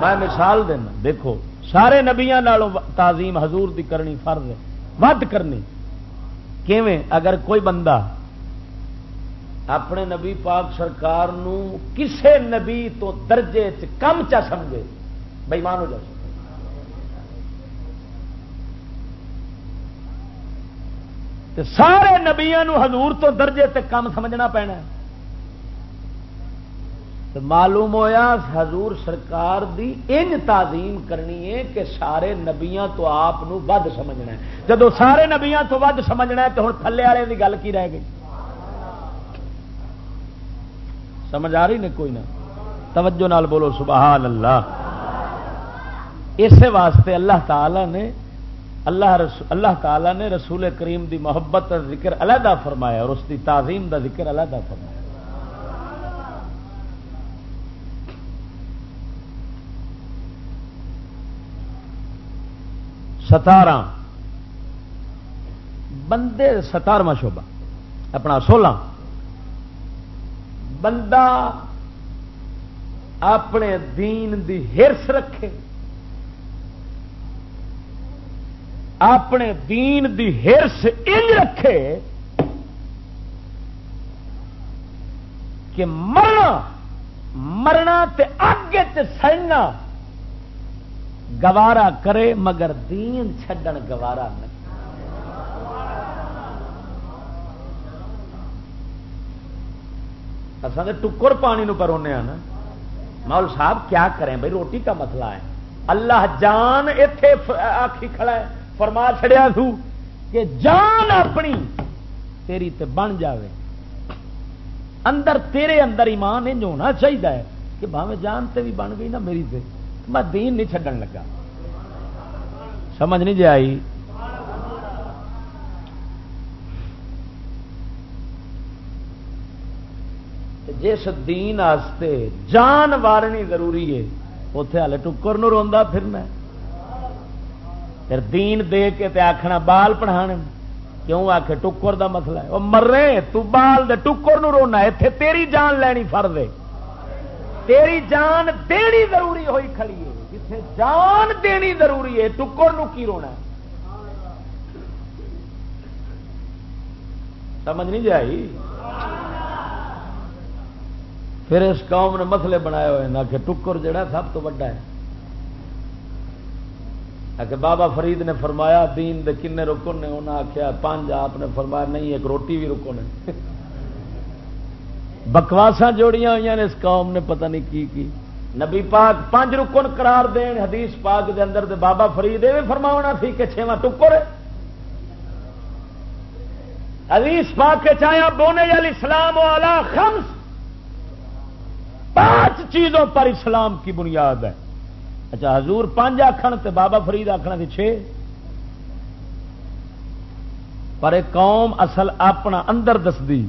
میں مثال دینا، دیکھو، سارے نبیا نالوں تعظیم حضور دی کرنی فرض ود کرنی۔ کیویں؟ اگر کوئی بندہ اپنے نبی پاک سرکار نو کسے نبی تو درجے چ کم چا سمجھے بےمان ہو جا جائے سارے نبیا حضور تو درجے تے کم سمجھنا پینا ہے۔ تو معلوم ہویا حضور سرکار دی ان تعظیم کرنی ہے کہ سارے نبیاں تو آپ ود سمجھنا ہے۔ جب سارے نبیاں تو ود سمجھنا ہے تو ہوں تھلے والے کی گل کی رہ گئی؟ سمجھ آ رہی نے کوئی نہ؟ توجہ نال بولو، سبحان اللہ۔ اسی واسطے اللہ تعالی نے، اللہ رسول اللہ تعالی نے رسول کریم دی محبت کا ذکر علیحدہ فرمایا اور اس دی تعظیم دا ذکر علیحدہ فرمایا۔ ستارہ۔ بندے ستارواں شوبہ اپنا سولہ۔ بندہ اپنے دین دی ہرس رکھے۔ اپنے دین دی ہرس ان رکھے کہ مرنا مرنا تے آگے تے سڑنا گوارا کرے مگر دین چھڈن گوارا نہ اصل ٹکر پانی نو پرونے ہاں نا۔ مول صاحب کیا کریں بھائی؟ روٹی کا مسئلہ ہے۔ اللہ جان اتے آخی کھڑا ہے۔ فرما چڑیا سو کہ جان اپنی تیری تے بن جاوے۔ اندر تیرے اندر ایمان انج ہونا چاہیے کہ بھاوے جان تے بھی بن گئی نا میری تے۔ میں دین نہیں چڈن لگا۔ سمجھ نہیں جی آئی۔ جس دین آستے جان وارنی ضروری ہے اتے ہالے ٹکر نو روا پھرنا پھر دین دے کے تے آخنا بال پڑھا کیوں آ کے ٹکر دا مسئلہ ہے؟ وہ مرے تو بال دے ٹکر نو رونا اتے تیری جان لینی فرد ہے۔ تیری جان دینی ضروری ہوئی کھڑی ہے۔ جتنے جان دینی ضروری ہے ٹکر نو کی رونا ہے؟ سمجھ نہیں جائی؟ پھر اس قوم نے مسئلے بنائے ہوئے نہ کہ ٹکر جڑا سب تو بڑا ہے۔ کہ بابا فرید نے فرمایا، دین دے کن رکن نے انہیں آخیا پانچ آپ نے فرمایا، نہیں، ایک روٹی بھی رکن ہے۔ بکواسا جوڑیاں ہوئی نے اس قوم نے پتہ نہیں کی کی۔ نبی پاک پانچ رکن قرار دین، حدیث پاک دے اندر دے بابا فرید یہ فرما سی کہ چھواں ٹکر حدیث پاک کے چایا بونے علی اسلام والا خمس۔ پانچ چیزوں پر اسلام کی بنیاد ہے۔ اچھا حضور پانچ آخر تے بابا فرید آخنا کی چھ۔ پر ایک قوم اصل اپنا اندر دسدی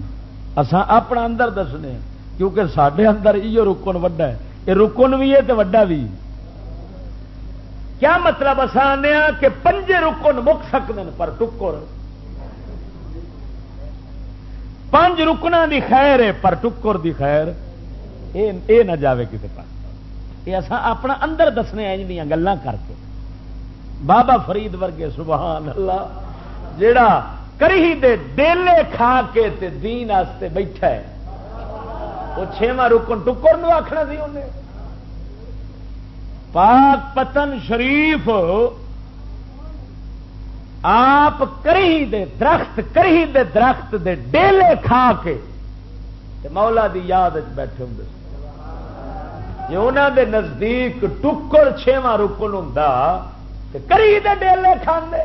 اسان اپنا اندر دسنے کیونکہ سڈے اندر یہ رکن وڈا ہے۔ یہ رکن بھی ہے تو وڈا بھی۔ کیا مطلب آسان ہاں کہ پنجے رکن مک سکتے ہیں پر ٹکر؟ پانچ رکنا دی خیر ہے پر ٹکر دی خیر۔ اے نہ جاوے کسی پاس۔ یہ اصا اپنا اندر دسنے ہیں دیا گلان کر کے۔ بابا فرید ورگے، سبحان اللہ، جیڑا کری دے ڈیلے کھا کے تے دین آستے بیٹھا ہے۔ وہ چھواں رکن ٹکر نو آخنا سی انہیں پاک پتن شریف، آپ کری دے درخت کری دے درخت دے ڈیلے کھا کے مولا دی یاد بیٹھے ہوں جی انہوں دے نزدیک ٹکر چھواں رکن ہوں تو کری دے ڈیلے کھانے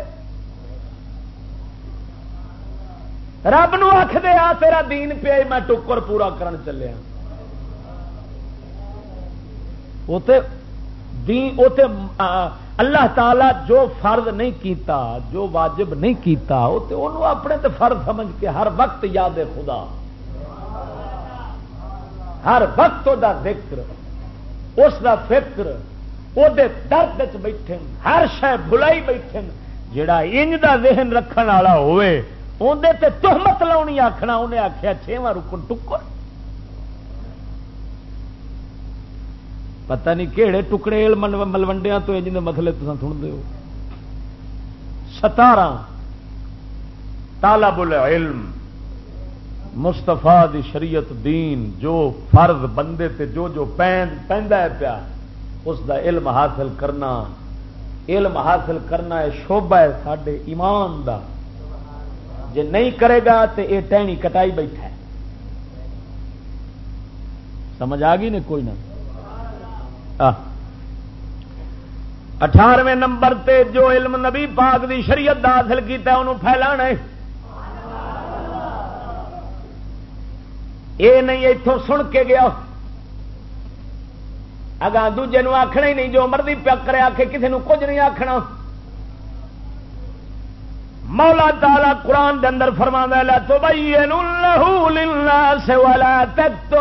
رب نو آخ دے آ، تیرا دین پیا میں ٹکر پورا کرن چلیا دین اوتے اللہ تعالی جو فرض نہیں کیتا، جو واجب نہیں کیتا اوتے انہوں اپنے تے فرض سمجھ کے ہر وقت یاد خدا۔ ہر وقت دا ذکر، اس دا فکر وہ درد چ بیٹھے ہر شہ بلائی بیٹھے جڑا انج دا ذہن رکھن والا ہوئے اندر تے تحمت لاؤنی آخنا انہیں آخیا چھواں رکن ٹکر۔ پتہ نہیں کہڑے ٹکڑے ملوڈیا تو جن مسلے تو سنتے ہو۔ ستارہ۔ تالا بول علم مستفا دی شریعت دین، جو فرض بندے تے جو جو پہنتا ہے پیا، اس دا علم حاصل کرنا۔ علم حاصل کرنا ہے شوبہ ہے سڈے ایمان دا۔ جے نہیں کرے گا تو یہ ٹہنی کٹائی بیٹھا ہے۔ سمجھ آ گئی نے کوئی نہ؟ اٹھارہویں نمبر تے جو علم نبی پاک دی شریعت دا حاصل کیتا ہے انہوں پھیلانا ہے۔ یہ نہیں اتوں سن کے گیا۔ اگا دوجے آخنا ہی نہیں، جو مرضی پیا کرے آ کے کسی نے کچھ نہیں آخنا مولا تالا قرآن دے اندر فرما لا تو بھائی سے والا تک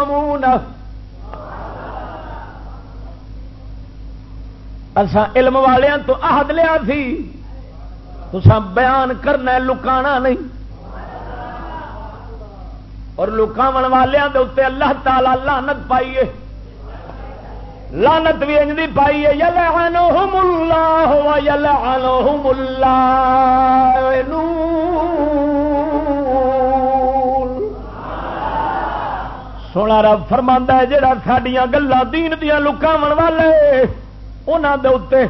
علم والوں تو عہد لیا سی تو بیان کرنا لکانا نہیں. اور لکاو والوں کے اتنے اللہ تعالی لانت پائیے لانت بھی انجی پائیے یل اللہ یل سونا رب فرما ہے جہاں سڈیا گلا دین دیا لکاو والے انہوں دے اتنے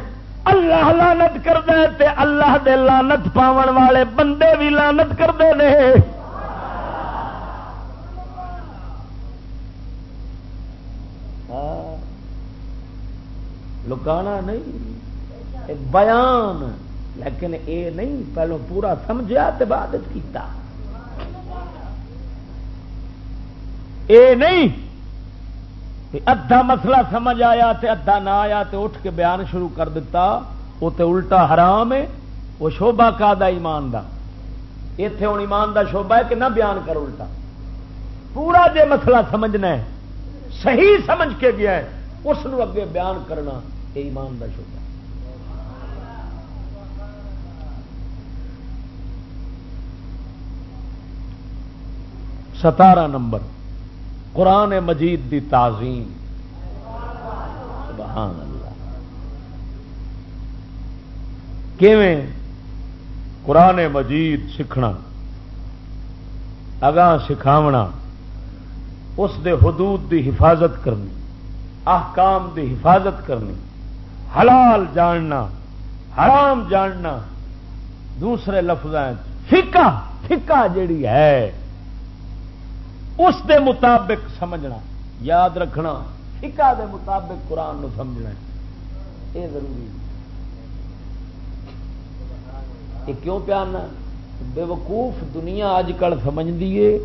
اللہ لانت کرتے اللہ دے لانت پاون والے بندے بھی لانت کرتے ہیں لکانا نہیں بیان، لیکن اے نہیں، پہلو پورا سمجھا تو بعد کیتا۔ اے نہیں ادھا مسئلہ سمجھ آیا تے ادھا نہ آیا تے اٹھ کے بیان شروع کر دیتا وہ تے الٹا حرام ہے وہ شوبا کا دا ایمان دا۔ اتے ہوں ایمان دا شوبا ہے کہ نہ بیان کر الٹا۔ پورا جے مسئلہ سمجھنا ہے، صحیح سمجھ کے گیا ہے، اس اگے بیان کرنا۔ یہ ایمان دا شوبا ستارہ نمبر، قرآن مجید دی تعظیم۔ سبحان اللہ۔ کیویں قرآن مجید سیکھنا اگاں سکھاونا، اس دے حدود دی حفاظت کرنی، احکام دی حفاظت کرنی۔ حلال جاننا، حرام جاننا۔ دوسرے لفظ فکا فکا جیڑی ہے، اس دے مطابق سمجھنا، یاد رکھنا فکا دے مطابق قرآن نو سمجھنا۔ یہ ضروری۔ یہ کیوں پیارنا؟ بے وقوف دنیا اج کل سمجھ دیے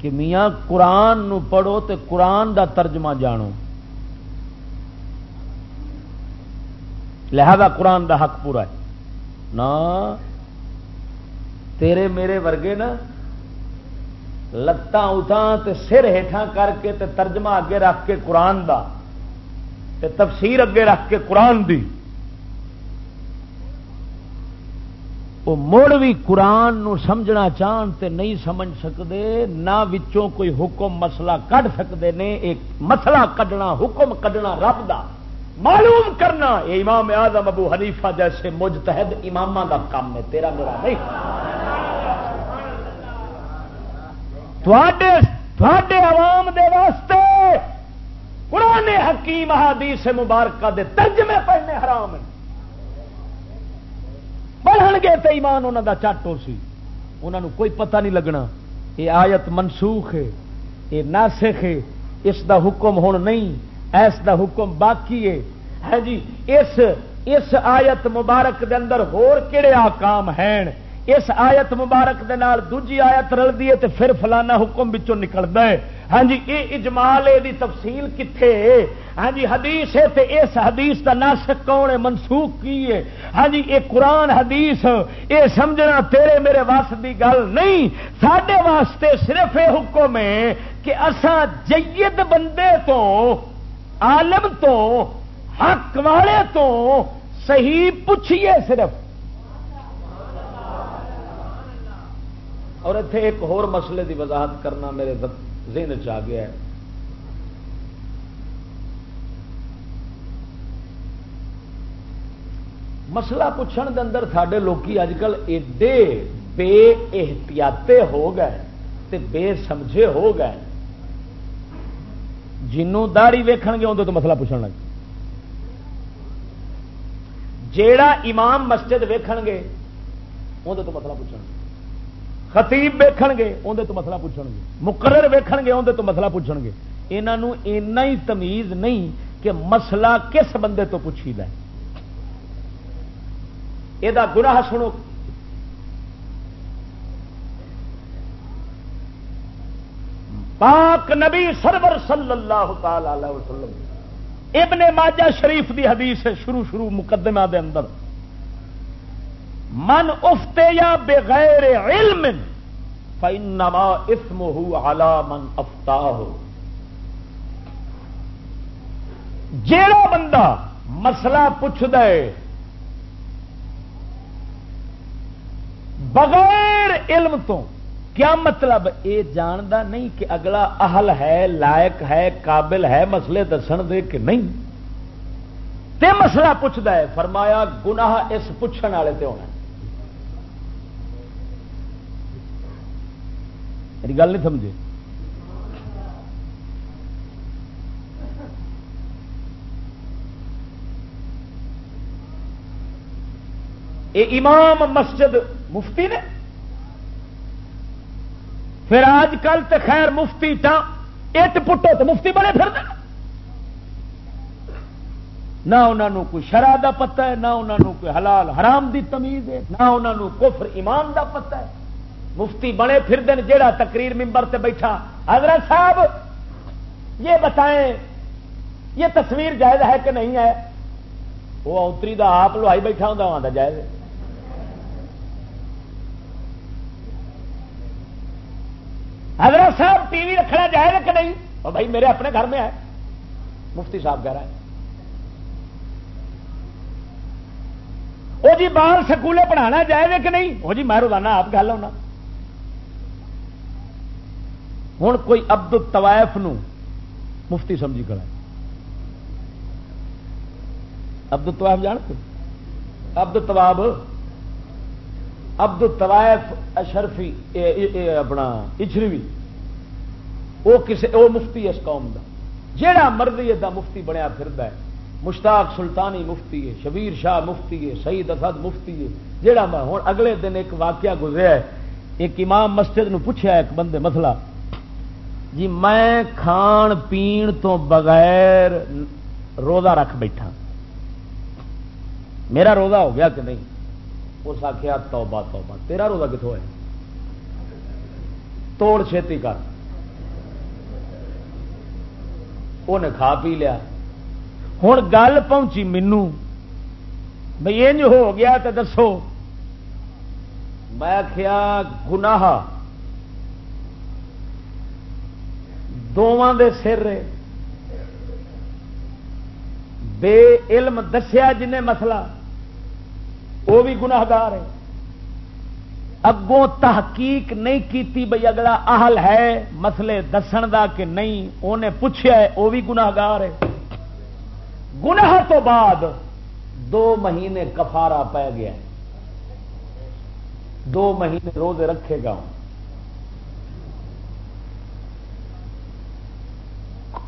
کہ میاں قرآن نو پڑھو تے قرآن دا ترجمہ جانو۔ لہذا قرآن دا حق پورا ہے۔ نا، تیرے میرے ورگے نا، لتاں اتاں سر ہیٹھاں کر کے تے ترجمہ اگے رکھ کے قرآن دا، تے تفسیر اگے رکھ کے قرآن دی۔ وہ مڑ بھی قرآن نو سمجھنا چاہن تے نہیں سمجھ سکتے نہ وچوں کوئی حکم مسئلہ کਢ سکتے نے، ایک مسئلہ کڈنا، حکم کڈنا رب دا۔ معلوم کرنا یہ امام اعظم ابو حنیفہ جیسے مجتہد امام دا کام ہے، تیرا میرا نہیں۔ تھوڑے عوام دے واسطے قرآن حکیم حدیث مبارکہ دے ترجمے پڑھنے حرام ہیں۔ پڑھن گے تو ایمان انہوں دا چاٹو سی۔ انہوں کوئی پتہ نہیں لگنا۔ یہ آیت منسوخ ہے، یہ ناسخ ہے، اس دا حکم ہون نہیں۔ ایس دا حکم باقی ہے۔ ہاں جی اس اس آیت مبارک دے اندر ہور کہڑے آکام ہیں؟ اس آیت مبارک دے نال دوجی آیت رلتی ہے تو پھر فلانا حکم بچوں نکلتا ہے۔ ہاں جی یہ اجمال یہ تفصیل کتنے ہاں جی حدیث ہے تے اس حدیث کا ناسک کون ہے؟ منسوخ کی ہے؟ ہاں جی یہ قرآن حدیث یہ سمجھنا تیرے میرے واسط کی گل نہیں۔ سڈے واسطے صرف یہ حکم ہے کہ اسا جید بندے تو عالم تو، حق والے تو صحیح پوچھیے صرف۔ اور اتنے ایک ہور مسئلے دی وضاحت کرنا میرے ذہن چ گیا ہے۔ مسئلہ پوچھنے دے اندر سارے لوکی اجکل ایڈے بے احتیاطے ہو گئے تے بے سمجھے ہو گئے۔ جنوں داڑی ویکھن گے اندر تو مسئلہ پوچھنا لگ جیڑا امام مسجد ویکھن گے اندر تو مسئلہ پوچھنا خطیب ویکھن گے اندر تو مسئلہ پوچھن گے مقرر ویکھن گے اندر تو مسئلہ پوچھن گے۔ یہاں اینا ہی تمیز نہیں کہ مسئلہ کس بندے تو پوچھی ہے۔ یہ گناہ سنو۔ پاک نبی سرور صلی اللہ تعالی وسلم ابن ماجہ شریف دی حدیث ہے شروع شروع مقدمہ دے اندر۔ من افتے یا بغیر علم فنما اسم ہو آلہ من افتا جیڑا بندہ مسئلہ پوچھ دے بغیر علم تو کیا مطلب؟ یہ جانتا نہیں کہ اگلا اہل ہے، لائق ہے، قابل ہے، مسئلے دسن دے کہ نہیں؟ تے مسئلہ پوچھتا ہے، فرمایا گناہ اس پوچھنے والے تے ہونا میری گل نہیں سمجھے؟ یہ امام مسجد مفتی نے پھر آج کل تو خیر مفتی اٹ پٹو تو مفتی بنے پھر نہ انہوں کوئی شرح کا پتا ہے، نہ انہوں کوئی حلال حرام دی تمیز ہے، نہ انہوں کفر ایمان دا پتا ہے۔ مفتی بنے پھر دن جہا تقریر ممبر سے بیٹھا۔ حضرت صاحب، یہ بتائیں، یہ تصویر جائز ہے کہ نہیں ہے؟ وہ اوتری دا آپ لوہائی بیٹھا ہوں وہاں جائز حضرت صاحب ٹی وی رکھنا جائز کہ نہیں؟ اور بھائی میرے اپنے گھر میں ہے۔ مفتی صاحب کہہ رہا ہے۔ وہ جی بال سکولے پڑھانا جائز کہ نہیں؟ وہ جی میں روزانہ آپ گل ہونا ہوں کوئی ابد الطوائف نو مفتی سمجھی کرا ابد الطوائف جانتے؟ ابد الطواب ابد الطوائف اشرفی اپنا اچھروی وہ کسی وہ مفتی ہے اس قوم کا جہا مرضی دا مفتی بنیا پھر مشتاق سلطانی مفتی ہے، شبیر شاہ مفتی ہے، سعید اسد مفتی ہے۔ جہا ہوں، اگلے دن ایک واقعہ گزرا ہے۔ ایک امام مسجد نو پوچھا ایک بندے مسئلہ۔ جی میں کھان پین تو بغیر روزہ رکھ بیٹھا۔ میرا روزہ ہو گیا کہ نہیں؟ اس آخیا توبہ توبہ۔ تیرا روزہ کتوں ہے؟ توڑ چھتی کر۔ انہیں کھا پی لیا۔ ہوں گل پہنچی مینو بھائی انج ہو گیا تو دسو۔ میں کیا گناہ۔ دونوں دے سر۔ بے علم دسیا جن مسئلہ۔ وہ بھی گناگار ہے اگوں تحقیق نہیں کیتی بھائی اگلا اہل ہے، مسئلے دسن دا کہ نہیں انہیں پوچھا ہے وہ بھی گناگار ہے۔ گناہ تو بعد دو مہینے کفارا پی گیا دو مہینے روزے رکھے گا۔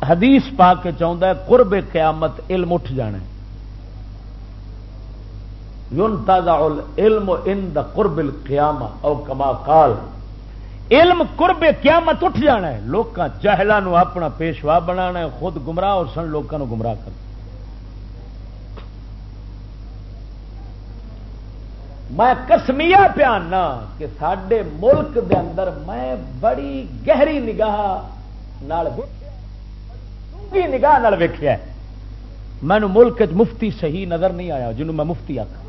حدیث پا کے چاہتا ہے، قرب قیامت علم اٹھ جانا تازہ علم ان دا قرب القیامہ او کما کال علم قرب قیامت اٹھ جانا ہے لوگ چہلا اپنا پیشوا بنا خود گمراہ اور سن لوگوں گمراہ کر۔ میں کسمیا پیانا کہ سڈے ملک دے اندر میں بڑی گہری نگاہ نگاہ ویخیا مینو ملک مفتی صحیح نظر نہیں آیا جنہوں میں مفتی آخ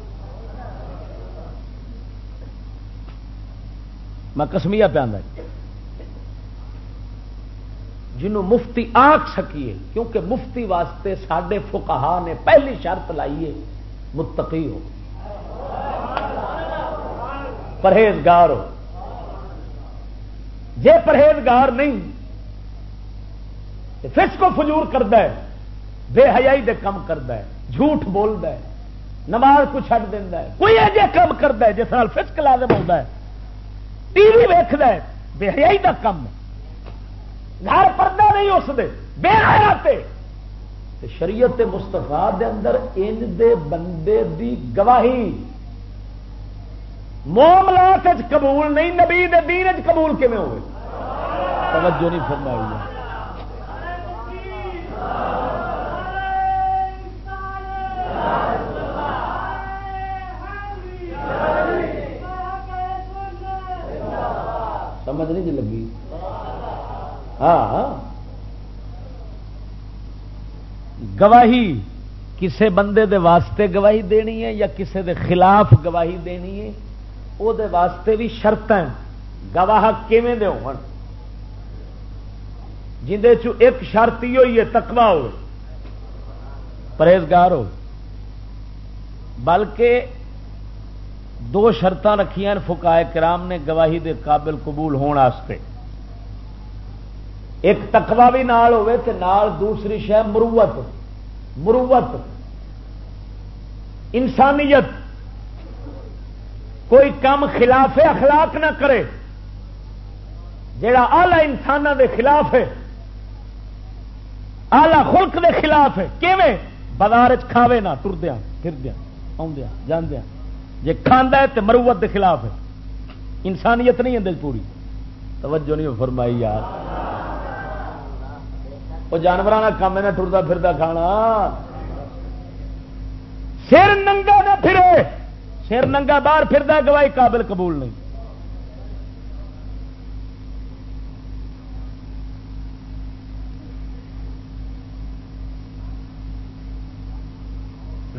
میں کسمیا پیا جنوں مفتی آخ سکیے کیونکہ مفتی واسطے سڈے فکہ نے پہلی شرط لائیے متقی ہو۔ پرہیزگار ہو۔ جے پرہیزگار نہیں فس کو فجور کرد بے حیائی دے کم کرد جھوٹ بولد نماز کو چھڈ دینا کوئی ایجے کام کرد جس نال فسک لازم ہوتا ہے۔ ٹی وی ویکد بے حیائی کا کم گھر پردہ نہیں اس دے بے حیاتے۔ شریعت مستفا دے اندر ان دے بندے دی گواہی۔ موملات قبول نہیں، نبی دین قبول کیون ہوئے؟ توجہ نہیں فرمائی۔ سمجھ نہیں جی لگی۔ ہاں۔ گواہی کسے بندے دے واسطے گواہی دینی ہے یا کسے دے خلاف گواہی دینی ہے؟ وہ واسطے بھی شرط گواہ کیویں دے ہو ایک شرط ہی ہوئی ہے تکوا ہو پرہیزگار ہو بلکہ دو شرط رکھیا فکائے کرام نے گواہی دے قابل قبول ہونے ایک تکوا بھی نال ہوئے تے نال دوسری شہ مروت۔ مروت۔ انسانیت۔ کوئی کام خلاف اخلاق نہ کرے۔ جڑا آلہ انسان دے خلاف ہے۔ آلہ خلق دے خلاف ہے۔ کیویں؟ بازار کھاوے نہ ٹردیا پھردیا آدیا جاندیا جی کھانا ہے تو مروت کے خلاف ہے۔ انسانیت نہیں اندر پوری۔ توجہ نہیں فرمائی یار۔ وہ جانوروں کا کام ہے ٹرتا پھرتا کھانا۔ سر ننگا نہ پھرے۔ سر ننگا باہر پھرتا گواہی قابل قبول نہیں۔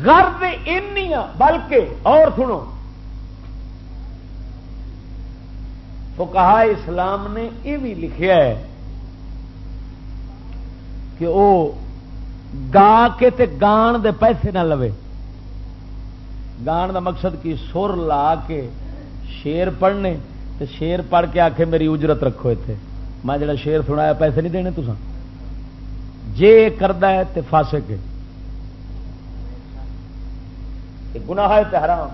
غرض این بلکہ اور سنو۔ تو کہا اسلام نے یہ بھی لکھیا ہے کہ وہ گا کے تے گان دے پیسے نہ لوے۔ گان دا مقصد کی سر لا کے شیر پڑھنے تے شیر پڑھ کے آخے میری اجرت رکھو اتنے میں جڑا شیر سنایا، پیسے نہیں دینے تو جے کردا ہے تے فاسے کے گنا ہے تے حرام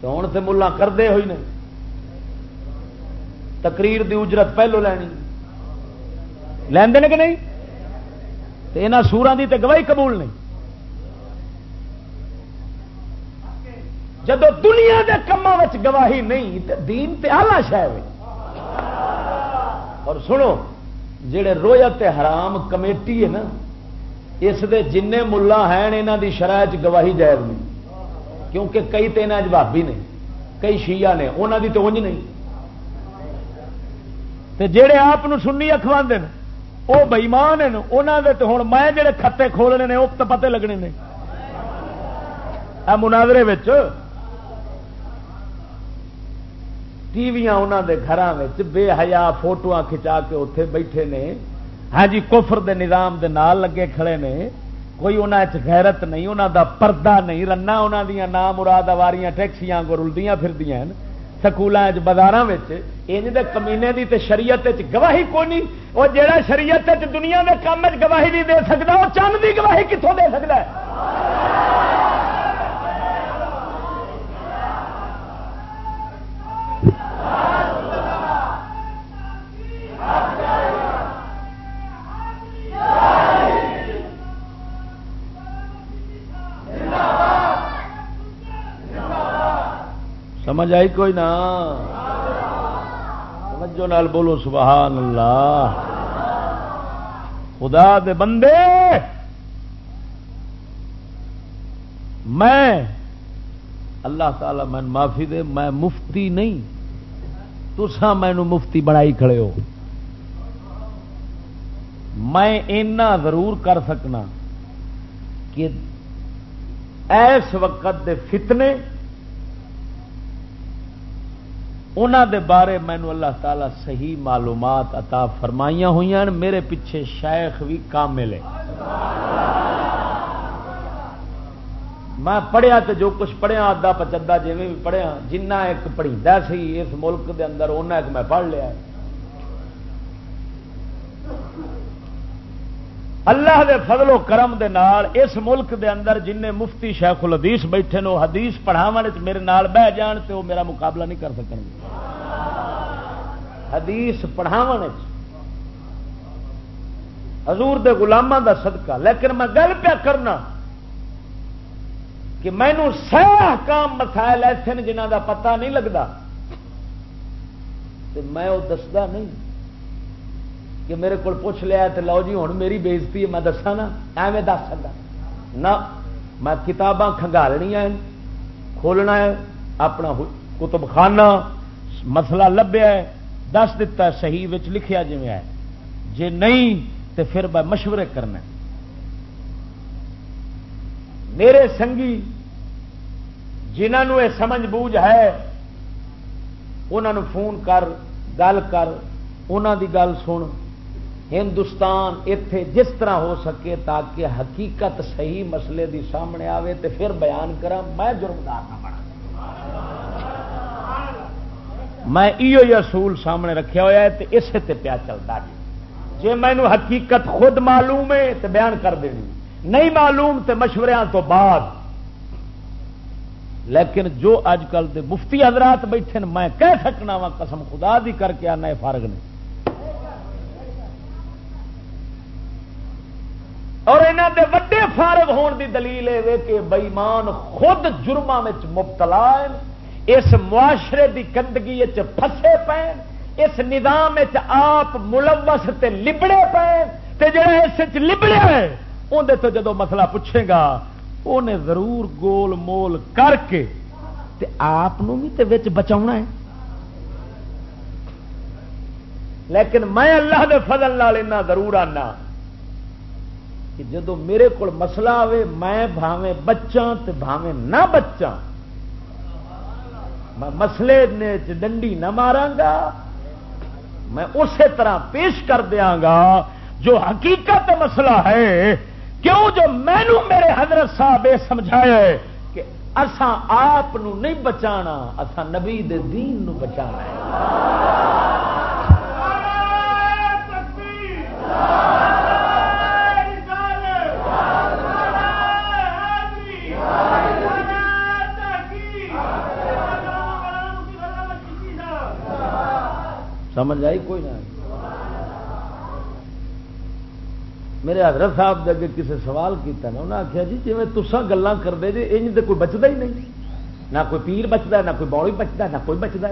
تو ہوں تو ملا کرتے ہوئی نے۔ تقریر دی اجرت پہلو لینی۔ لین کہ نہیں؟ تو یہاں سورا دی تے گواہی قبول نہیں۔ جب دنیا کے کاموں گواہی نہیں تو دین تے آلہ اور سنو، جڑے رویت حرام کمیٹی ہے نا اس دے جن ملا ہیں یہاں دی شرح گواہی جائز نہیں۔ کیونکہ کئی تو یہاں بھابی نے، کئی شیعہ نے انہوں دی تو انج نہیں۔ تے جڑے آپ سننی اخوا وہ بئیمان ہیں انہوں دے تو ہوں میں جڑے کھتے کھولنے نے وہ تو پتے لگنے نے۔ مناظرے ٹی وی انہوں دے گھر بے حیا فوٹو کھچا کے اتے بیٹھے نے۔ ہاں جی کفر دے نظام دے نال لگے کھڑے نے، کوئی انہیں غیرت نہیں انہوں دا پردہ نہیں رنا انہوں دیا نام مراد آواریاں ٹیکسیاں کو رلدیاں پھردیاں سکولوں بازار انج دے کمینے دی تے شریعت گواہی کو نہیں وہ جہاں شریعت دنیا کے کام گواہی نہیں دے سکتا وہ چند کی گواہی کتوں دے سکتا ہے؟ سمجھ آئی کوئی نہ سمجھو نال بولو سبحان اللہ۔ خدا دے بندے، میں، اللہ تعالی میں معافی دے، میں مفتی نہیں۔ تسا مینو مفتی بنائی کھڑے ہو۔ میں اینا ضرور کر سکنا کہ ایس وقت دے فتنے انہ دے بارے مینو اللہ تعالی صحیح معلومات عطا فرمائیاں ہوئی میرے پیچھے شیخ بھی کامل ہے۔ میں پڑھیا تو جو کچھ پڑھیا ادا پچدا جی بھی پڑھیا جنہ ایک پڑھی سی اس ملک دے اندر انہیں ایک میں پڑھ لیا اللہ دے فضل و کرم دے نال اس ملک دے اندر جن مفتی شیخ الحدیث بیٹھے نو حدیث پڑھاو میرے نال بہ جان تو وہ میرا مقابلہ نہیں کر سکیں گے۔ حدیث پڑھاو حضور دے غلامہ دا صدقہ، لیکن میں گل پیا کرنا کہ مینو سہ کام مسائل ایسے جنہ دا پتہ نہیں لگتا میں وہ دستا نہیں۔ کہ میرے کو پوچھ لیا تو لو جی ہوں میری بےزتی ہے، میں دسا نا، ایویں دس سکتا نہ، میں کتاباں کھنگالنیا کھولنا ہے، اپنا کتب خانہ مسئلہ لبیا ہے، دس دتا صحیح لکھیا جی ہے۔ جی نہیں تو پھر میں مشورے کرنا میرے سنگھی جنہوں یہ سمجھ بوجھ ہے، انہوں فون کر، گل کر، انہوں دی گل سن۔ ہندوستان اتے جس طرح ہو سکے تاکہ حقیقت صحیح مسئلے دی سامنے آوے تے پھر بیان کرا میں جرمدار نہ بنا میں یہ اصول سامنے رکھا ہوا ہے اسے تے پیا چلتا جی۔ جی مینو حقیقت خود معلوم ہے تو بیان کر دینی۔ نہیں معلوم تے مشورے تو بعد۔ لیکن جو اج کل دے مفتی حضرات بیٹھے میں کہہ سکنا وا قسم خدا دی کر کے آنا فارغ نہیں۔ اور یہاں دے وڈے فارغ ہون دی دلیل ہے کہ بئیمان خود جرما مبتلا اس معاشرے دی گندگی پسے پے اس نظام آپ ملوث تے لبڑے پے تے جڑا اس لبڑے ہے اندر تو جدو مسئلہ پوچھے گا انہیں ضرور گول مول کر کے آپ بھی بچا ہے۔ لیکن میں اللہ دے فضل ضرور آنا۔ کہ جدو میرے کو مسئلہ آئے میں بھاوے بچا تو بھاوے نہ بچا میں مسلے نے ڈنڈی نہ مارا گا میں اسی طرح پیش کر دیا گا جو حقیقت مسئلہ ہے، کیوں جو مینو میرے حضرت صاحب یہ سمجھایا ہے کہ اسان آپ نہیں بچانا اسان نبی دے دین نو بچانا ہے۔ سمجھ آئی؟ کوئی نہ میرے حضرت صاحب اگے کسی سوال کیا نا انہیں آخیا جی جی تسا گلا کرتے جی انج تو کوئی بچتا ہی نہیں۔ نہ کوئی پیر بچتا نہ کوئی بوڑی بچتا نہ کوئی بچتا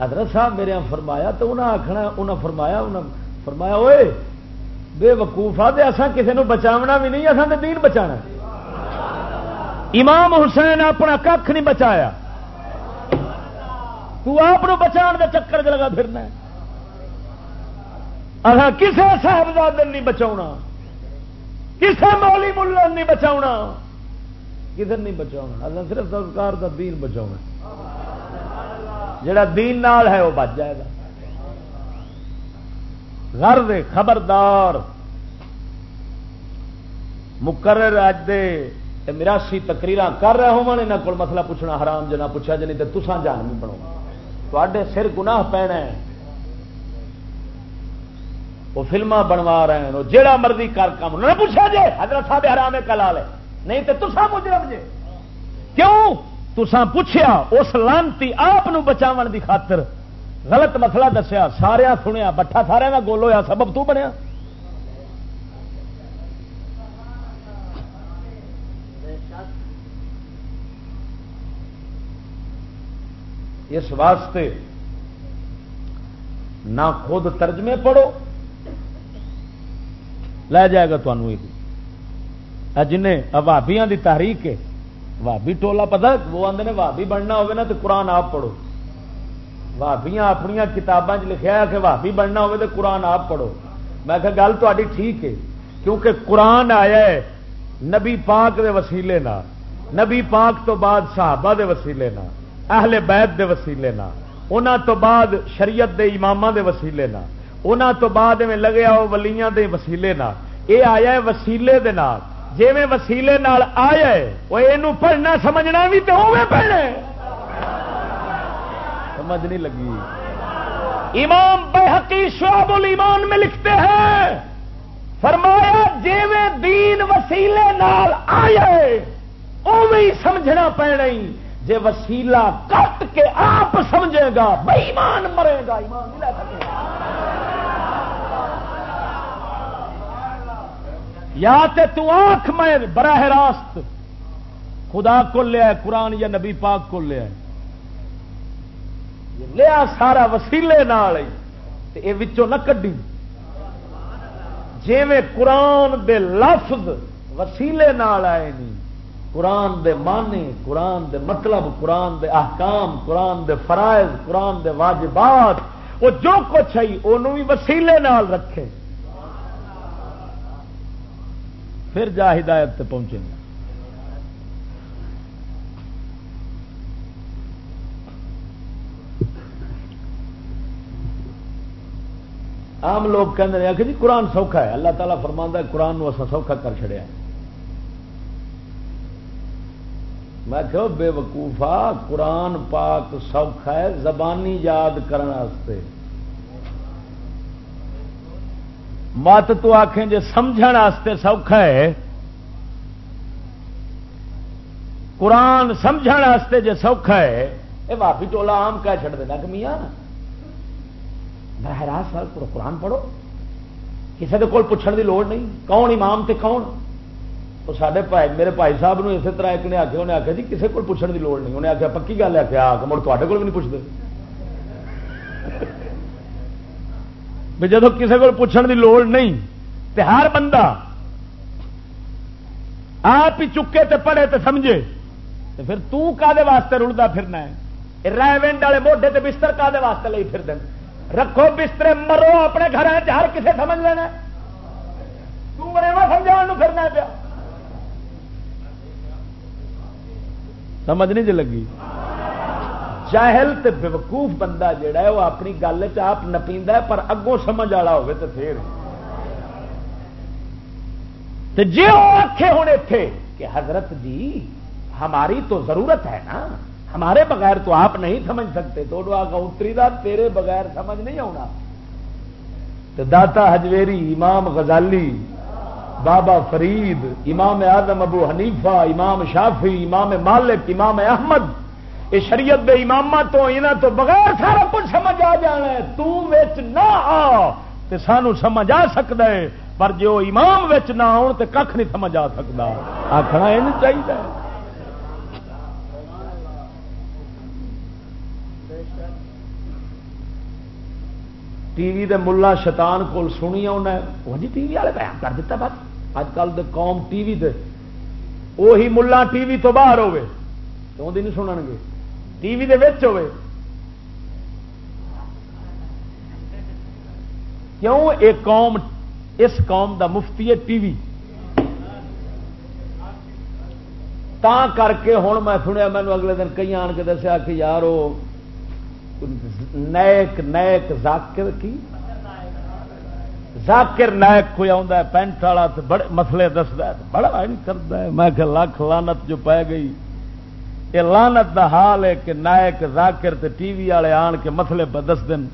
حضرت صاحب میرے ہاں فرمایا، تو انہیں آخنا انہیں فرمایا انہیں فرمایا ہوئے بے وقوفا دے اصا کسی نے بچاونا بھی نہیں اصل دین بچا امام حسین اپنا کھ نہیں بچایا۔ تو آپ بچا دے چکر چ لگا پھرنا اصا کسی صاحبزاد نہیں بچا کسی مولی ملن نہیں بچا کدھر نہیں بچا اصل صرف سرکار کا دین بچا جڑا دین نال ہے، وہ بچ جائے گا۔ گھر خبردار، مقرر اج دے مراسی تقریر کر رہے ہو یہاں کو مسئلہ پوچھنا حرام جنا پوچھا جی نہیں تو تسان جان نہیں بنو تے سر گناہ پینا ہے۔ وہ فلما بنوا رہے ہیں جہاں مرضی کر کام۔ انہوں نے پوچھا جی حضرت صاحب حرام کلا لے نہیں تو تسا مجرم جے کیوں؟ تسا پوچھیا، اس لانتی آپ بچاؤ دی خاطر غلط مسئلہ دسیا۔ سارا سنیا، بٹھا سارا کا گول ہوا سبب تو بنیا۔ اس واسطے نہ خود ترجمے پڑھو لے جائے گا تمہیں جن بھابیا کی تحریک ہے بھابی ٹولا پتا وہ آدھے بھابی بننا نا تو قرآن آپ پڑھو بھابیاں اپنی کتابیں لکھا کہ بھابی بننا تو قرآن آپ پڑھو میں کہ گل تاری ٹھیک ہے کیونکہ قرآن آیا ہے نبی پاک دے وسیلے نا نبی پاک تو بعد صحابہ دے وسیلے نا اہل بیت دے وسیلے نا انہوں تو بعد شریعت دے امام دے وسیلے نا انہوں تو بعد میں لگیا وہ ولیاں دے وسیلے نا یہ آیا ہے وسیلے دے نال۔ جی میں وسیلے نال آیا ہے، وہ یہ پڑھنا سمجھنا بھی تو ہوے پڑھنا سمجھ نہیں لگی۔ امام بحقی شعب الایمان میں لکھتے ہیں، فرمایا جی میں دین وسیلے نال آیا ہے اوے سمجھنا پینا جی وسیلہ کٹ کے آپ سمجھے گا، بے ایمان مرے گا۔ ایمان نہیں لے سکے۔ گا یا تے تو آنکھ میں براہ راست خدا کو لیا قرآن یا نبی پاک کو لیا لیا سارا وسیلے نال یہ نہ کڈی۔ جی میں قرآن دے لفظ وسیلے نال آئے نہیں قرآن دے معنی، قرآن دے مطلب قرآن دے احکام، قرآن دے فرائض، قرآن دے واجبات وہ جو کچھ ہے انہوں بھی وسیلے نال رکھے۔ پھر جا ہدایت تے پہنچے گا عام لوگ کہتے ہیں کہ جی قرآن سوکھا ہے۔ اللہ تعالیٰ فرما ہے، قرآن نو اصا سوکھا کر چڑیا میں کہ بے وقوفا قرآن پاک سوکھا ہے زبانی یاد کرنے مت تو آخیں جی سمجھ سوکھا ہے قرآن سمجھ جی سوکھا ہے یہ واپی ٹولا آم کہہ چڑ دینا کہ میاں براہ راست قرآن پڑھو کسی کے کول پوچھنے کی لوڑ نہیں کون امام تے کون تو سارے بھائی میرے بھائی صاحب نے اسی طرح ایک نے آخیا انہیں آخیا جی کسی کو پوچھنے کی لوڑ نہیں انہیں آخیا پکی گل آخیا آ کے مڑ تے کول بھی نہیں پوچھتے بھی جب کسی کو پوچھنے کی لوڑ نہیں تو ہر بندہ آپ ہی چکے تے پڑے تے سمجھے، تے پھر تو کادے واسطے رلدا پھرنا ہے؟ ریونڈ والے موڈے تے بستر کادے واسطے لئی پھر دیں رکھو بسترے، مرو اپنے گھر ہر کسے سمجھ لینا تمجھا پھرنا پیا۔ سمجھ نہیں جی لگی؟ جاہل تے بیوقوف بندہ جڑا ہے، وہ اپنی گل چپ نپیندا ہے، پر اگوں سمجھ والا ہوگی تو پھر۔ تے جی وہ آخے ہوں اتے کہ حضرت جی ہماری تو ضرورت ہے نا۔ ہمارے بغیر تو آپ نہیں سمجھ سکتے، تو اتری دا تیرے بغیر سمجھ نہیں آنا تو داتا حجویری، امام غزالی، بابا فرید، امام اعظم ابو حنیفہ، امام شافی امام مالک، امام احمد یہ شریعت دے امام تو یہاں تو بغیر سارا کچھ سمجھ آ جانا ہے۔ تچ نہ آ تے سانو سمجھ آ سکتا ہے۔ پر جو امام وچ نہ آن تے کھ نہیں سمجھ آ سکتا آخنا یہ چاہیے ٹی وی دے ملا شیطان کول سنی انہیں وہ جی ٹی وی والے بیان کر دیتا بس۔ اج کل دے قوم ٹی وی دے۔ وہی ملا ٹی وی تو باہر ہوے تو نہیں سنن گے۔ ٹی وی دے ہوے کیوں ایک قوم، اس قوم دا مفتی ہے ٹی وی۔ تا کر کے ہوں میں سنیا مینو اگلے دن کئی آن کے دسیا کہ یار وہ نیک نیک ذاکر کی؟ ذاکر نیک کوئی آتا ہے، پینٹ والا بڑے مسلے دستا ہے، بڑا کرتا ہے۔ میں کہ لکھ لانت جو پی گئی۔ یہ لانت دا حال ہے کہ نائک ذاکر تے ٹی وی والے آن کے مسلے دس دن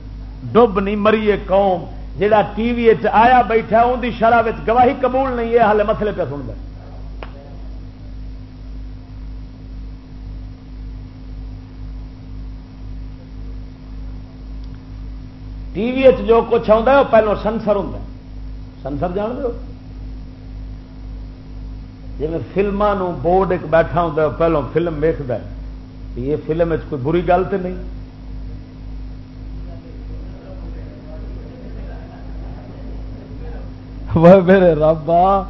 ڈب نہیں مری قوم جہاں ٹی وی آیا بیٹھا ان کی شرح گواہی قبول نہیں ہے ہالے مسلے پہ سنتا ٹی وی جو کچھ آتا ہے وہ پہلو سنسر ہوں سنسر جان دو جی فلموں بورڈ ایک بیٹھا ہوں پہلو فلم ویکد یہ فلم کوئی بری گل تو نہیں۔ میرے ربا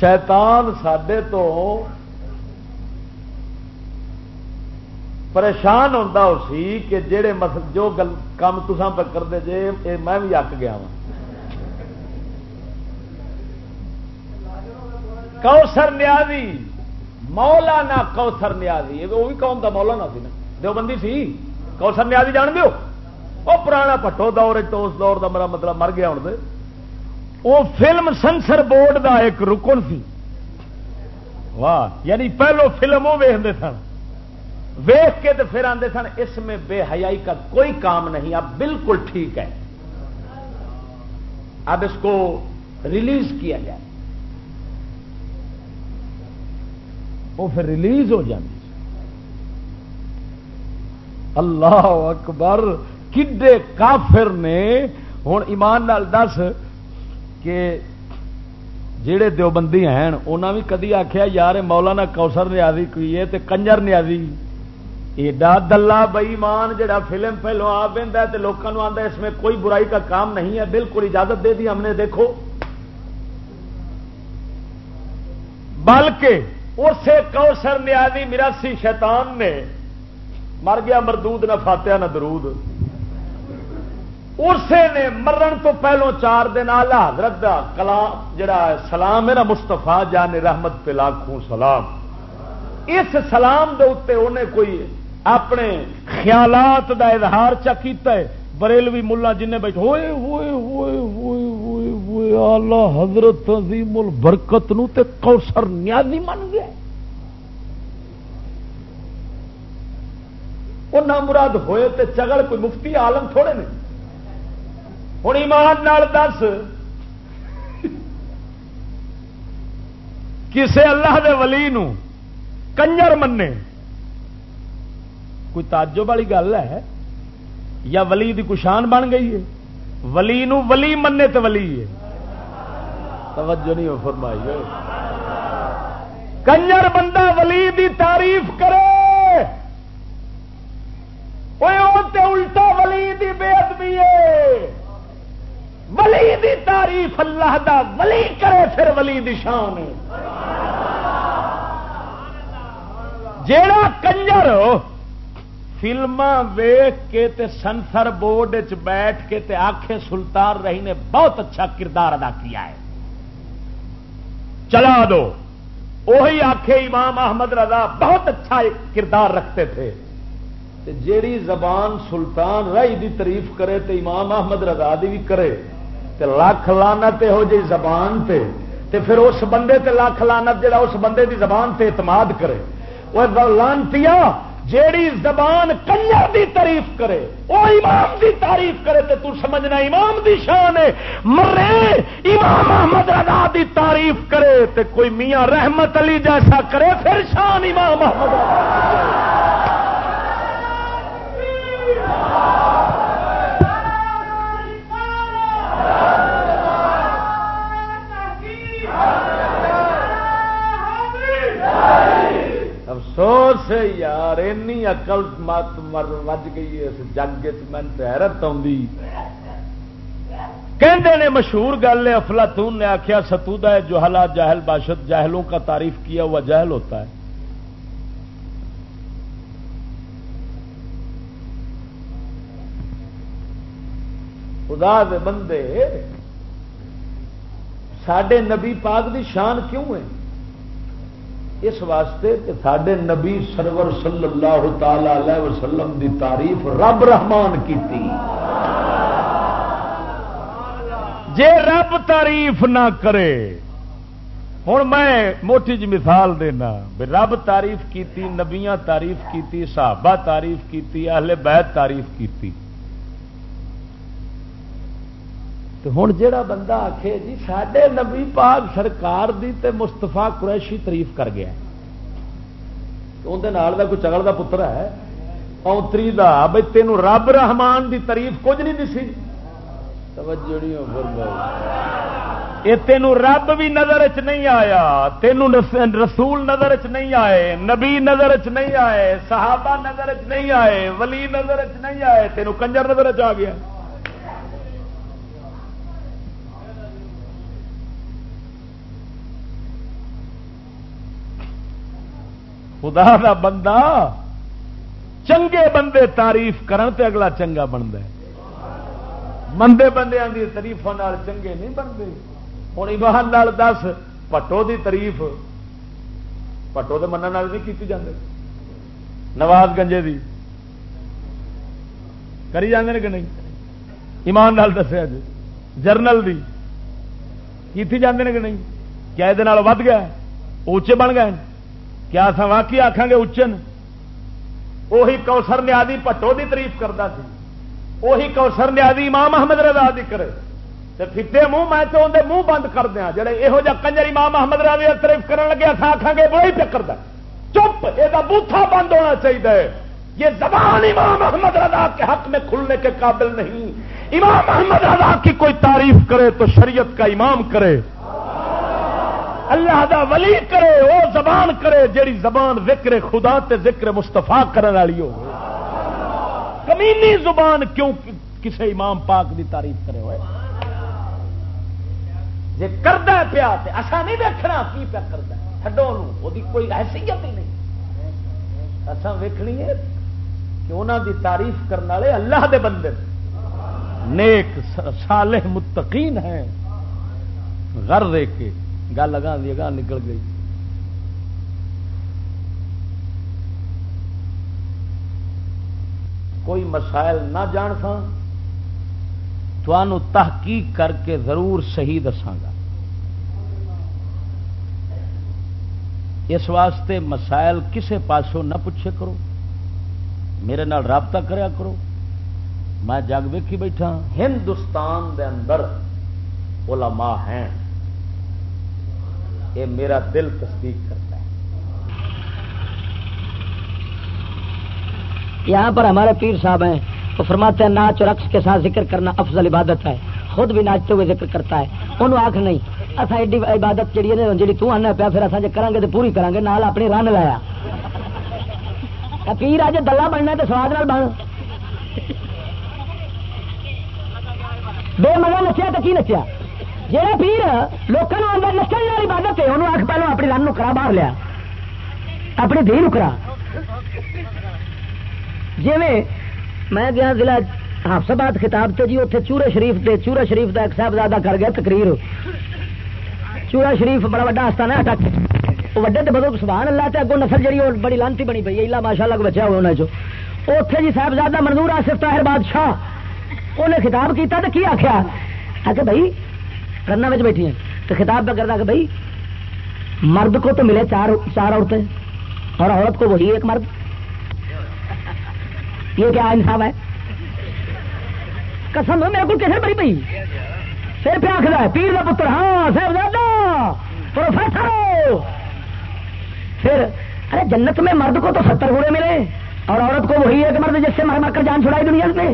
شیطان سڈے تو پریشان ہوتا سی کہ جہے جو گل کام تسان پہ کرتے جے میں بھی اک گیا وا کوسر نیازی، مولانا کوسر نیازی وہ بھی قوم کا مولانا سی نا، دیوبندی سی۔ کوسر نیازی جان دو وہ پرانا پٹو دور اس دور کا میرا مطلب مر گیا ہوں وہ فلم سنسر بورڈ دا ایک رکن سی۔ واہ یعنی پہلو فلم وہ ویستے سن۔ ویخ کے تو پھر آتے سن، اس میں بے حیائی کا کوئی کام نہیں، اب بالکل ٹھیک ہے۔ اب اس کو ریلیز کیا جائے۔ وہ پھر ریلیز ہو جاتی اللہ اکبر، کڈے کافر نے ہوں ایمان نال دس کہ جڑے دیوبندی ہیں انہوں بھی کدی آخیا یار مولانا کوسر نیازی کوئی ہے کنجر نیازی۔ ایڈا دلہ بئی مان جڑا فلم پہلو آ پہ تو لوگوں آتا اس میں کوئی برائی کا کام نہیں ہے۔ بالکل اجازت دے دی ہم نے، دیکھو۔ بلکہ اسے کوسر نیادی مراسی شیطان نے مر گیا مردود نہ فاتحہ نہ درود۔ اسے نے مرن تو پہلو چار دن آلہ حضرت دا کلام جڑا سلام ہے نا مستفا جان رحمت پہ لاکھوں سلام۔ اس سلام دے اتنے انہیں کوئی اپنے خیالات دا اظہار چکیتا ہے۔ بریلوی ملا جن بیٹھے ہوئے ہوئے ہوئے ہوئے ہوئے آلہ حضرت عظیم البرکت نو تے کوسر نیازی من گیا۔ وہ نہ مراد ہوئے تے چگڑ کوئی مفتی عالم تھوڑے نہیں ہوں ایمان نال دس۔ کسے اللہ دے ولی نو کنجر منے کوئی تعجب والی گل ہے؟ یا ولی دی کشان بن گئی ہے؟ ولی نو ولی منے تو ولی ہے۔ توجہ نہیں ہو فرمائی کنجر بندہ ولی دی تعریف کرے۔ تے الٹا ولی دی بے ادبی ہے۔ ولی دی تعریف اللہ دا ولی کرے پھر ولی دی شان ہے۔ جیڑا کنجر فلما ویخ کے تے سنسر بورڈ بیٹھ کے تے آخے سلطان رہی نے بہت اچھا کردار ادا کیا ہے۔ چلا دو۔ وہی آخے امام احمد رضا بہت اچھا کردار رکھتے تھے۔ جیڑی زبان سلطان رائی دی تعریف کرے تے امام احمد رضا دی بھی کرے، تے لاکھ لانت ہو جی زبان تے تے پھر اس بندے تے لاکھ لانت جڑا اس بندے دی زبان تے اعتماد کرے۔ وہ لانتی جیڑی زبان کنجر دی تعریف کرے وہ امام دی تعریف کرے تے تو سمجھنا امام دی شان ہے۔ مرے، امام احمد رضا دی تعریف کرے تے کوئی میاں رحمت علی جیسا کرے، پھر شان امام احمد رضا۔ افسوس ہے یار، اینی اقل مت مر وج گئی اس جگ من حیرت آئی کہندے نے مشہور گل ہے، افلاطون نے آخیا ستودا ہے جو حلا جاہل باشد جاہلوں کا تعریف کیا ہوا جاہل ہوتا ہے۔ خدا دے بندے سڈے نبی پاک دی شان کیوں ہے؟ اس واسطے کہ سڈے نبی سرور صلی اللہ تعالی وسلم دی تعریف رب رحمان کی جے رب تعریف نہ کرے ہوں میں موٹی جی مثال دینا رب تعریف کی نبیاں تعریف کی صحابہ تعریف کی اہل بیت تعریف کی ہوں جا بندہ آخ جی سڈے نبی پاک سرکار دی تے مستفا قریشی تعریف کر گیا اندر کوئی چگل کا پتر ہے۔ اونتری دا بھائی تینوں رب رحمان دی تعریف کچھ نہیں دسی۔ یہ تینوں رب بھی نظر چ نہیں آیا تینوں رسول نظر چ نہیں آئے نبی نظر چ نہیں آئے صحابہ نظر چ نہیں آئے ولی نظر چ نہیں آئے تینوں کنجر نظر چ آ گیا۔ خدا دا بندہ چنگے بندے تعریف کرن تے اگلا چنگا بنتا ہے۔ مندے بندے کی تاریف چنگے نہیں بنتے۔ ہوں ایمان دس، پٹو دی تعریف۔ پٹو کے من نہیں کی جاندے۔ نواز گنجے دی۔ کری جاندے کہ نہیں؟ ایمان لال دسیا جی جرنل دی۔ کی جاندے کہ نہیں؟ کیا یہ ود گیا اچے بن گئے۔ کیا سا واقعی آخان گے اچن؟ وہی کوسر نیادی پٹو دی تعریف کرتا سی۔ وہی کوسر نیادی امام محمد رضا دی کرے۔ فیتے منہ میں تو اندر منہ بند کر دیا۔ جڑے یہو جہ کنجر امام محمد رضا دی تعریف کرنے لگے اصا آخان گے وہی پہ کرتا چپ یہ بوتھا بند ہونا چاہیے یہ زبان امام محمد رضا کے حق میں کھلنے کے قابل نہیں۔ امام محمد رضا کی کوئی تعریف کرے تو شریعت کا امام کرے۔ اللہ دا ولی کرے وہ زبان کرے، جیڑی زبان ذکر خدا تے ذکر مستفا کرنے والی ہو۔ کمینی زبان کیوں کسے امام پاک دی تعریف کرے ہوئے؟ جی کرتا پیا اصا نہیں دیکھنا کی پیا کرتا چڈو وہ کوئی حیثیت ہی نہیں۔ اصا ویکنی ہے کہ انہوں دی تعریف کرنے والے اللہ دے بندے۔ نیک صالح متقین ہیں۔ غر دے کے گل لگا دی گاہ نکل گئی۔ کوئی مسائل نہ جان سا تحقیق کر کے ضرور صحیح دساگا اس واسطے مسائل کسے پاسوں نہ پوچھے کرو۔ میرے نال رابطہ کریا کرو۔ میں جگ ویکھی بیٹھا۔ ہندوستان دے اندر علماء ہیں۔ یہ میرا دل تصدیق کرتا ہے۔ یہاں پر ہمارے پیر صاحب ہیں۔ وہ فرماتے ہیں، ناچ اور رقص کے ساتھ ذکر کرنا افضل عبادت ہے۔ خود بھی ناچتے ہوئے ذکر کرتا ہے۔ انہوں آخ نہیں اصا ایڈی عبادت جہی ہے جی تنا پیا، پھر اصل کریں گے تو پوری کریں گے نال اپنی رن لایا۔ پیر اج دلہ بننا تو سواد نال بن۔ بے مزہ نچیا تو کی نچیا؟ جہاں پیر لوگوں اندر نچن والی عبادت ہے انہوں آخ پہلو اپنی رن کرا باہر لیا اپنی دھی کرا جی میں گیا ضلع حفصباد خطاب سے جی اتنے چورے شریف دے چورا شریف کا ایک صاحبزادہ کر گیا تقریر چورا شریف بڑا وا آستانہ ہے اٹک وڈے تو بزرگ سبحان اللہ تے اگوں نسل جی بڑی لانتی بنی پی ہے ماشاء اللہ بچا ہوا انہیں اتنے جی صاحبزادہ منظور آصف طاہر بادشاہ انہیں خطاب کیا تو کی آخیا آ کہ بھائی کرنا میں بیٹھی ہیں تو خطاب پہ کرتا کہ بھائی مرد کو تو ملے چار چار عورتیں اور عورت کو وہی ایک مرد یہ کیا انصاف ہے قسم میرے کو کیسے بڑی پی پھر پہ آخر ہے پیر کا پتر ہاں صاحب پروفیسر پھر ارے جنت میں مرد کو تو ستر گھوڑے ملے اور عورت کو وہی ایک مرد جس سے مر مر کر جان چھڑائی دنیا میں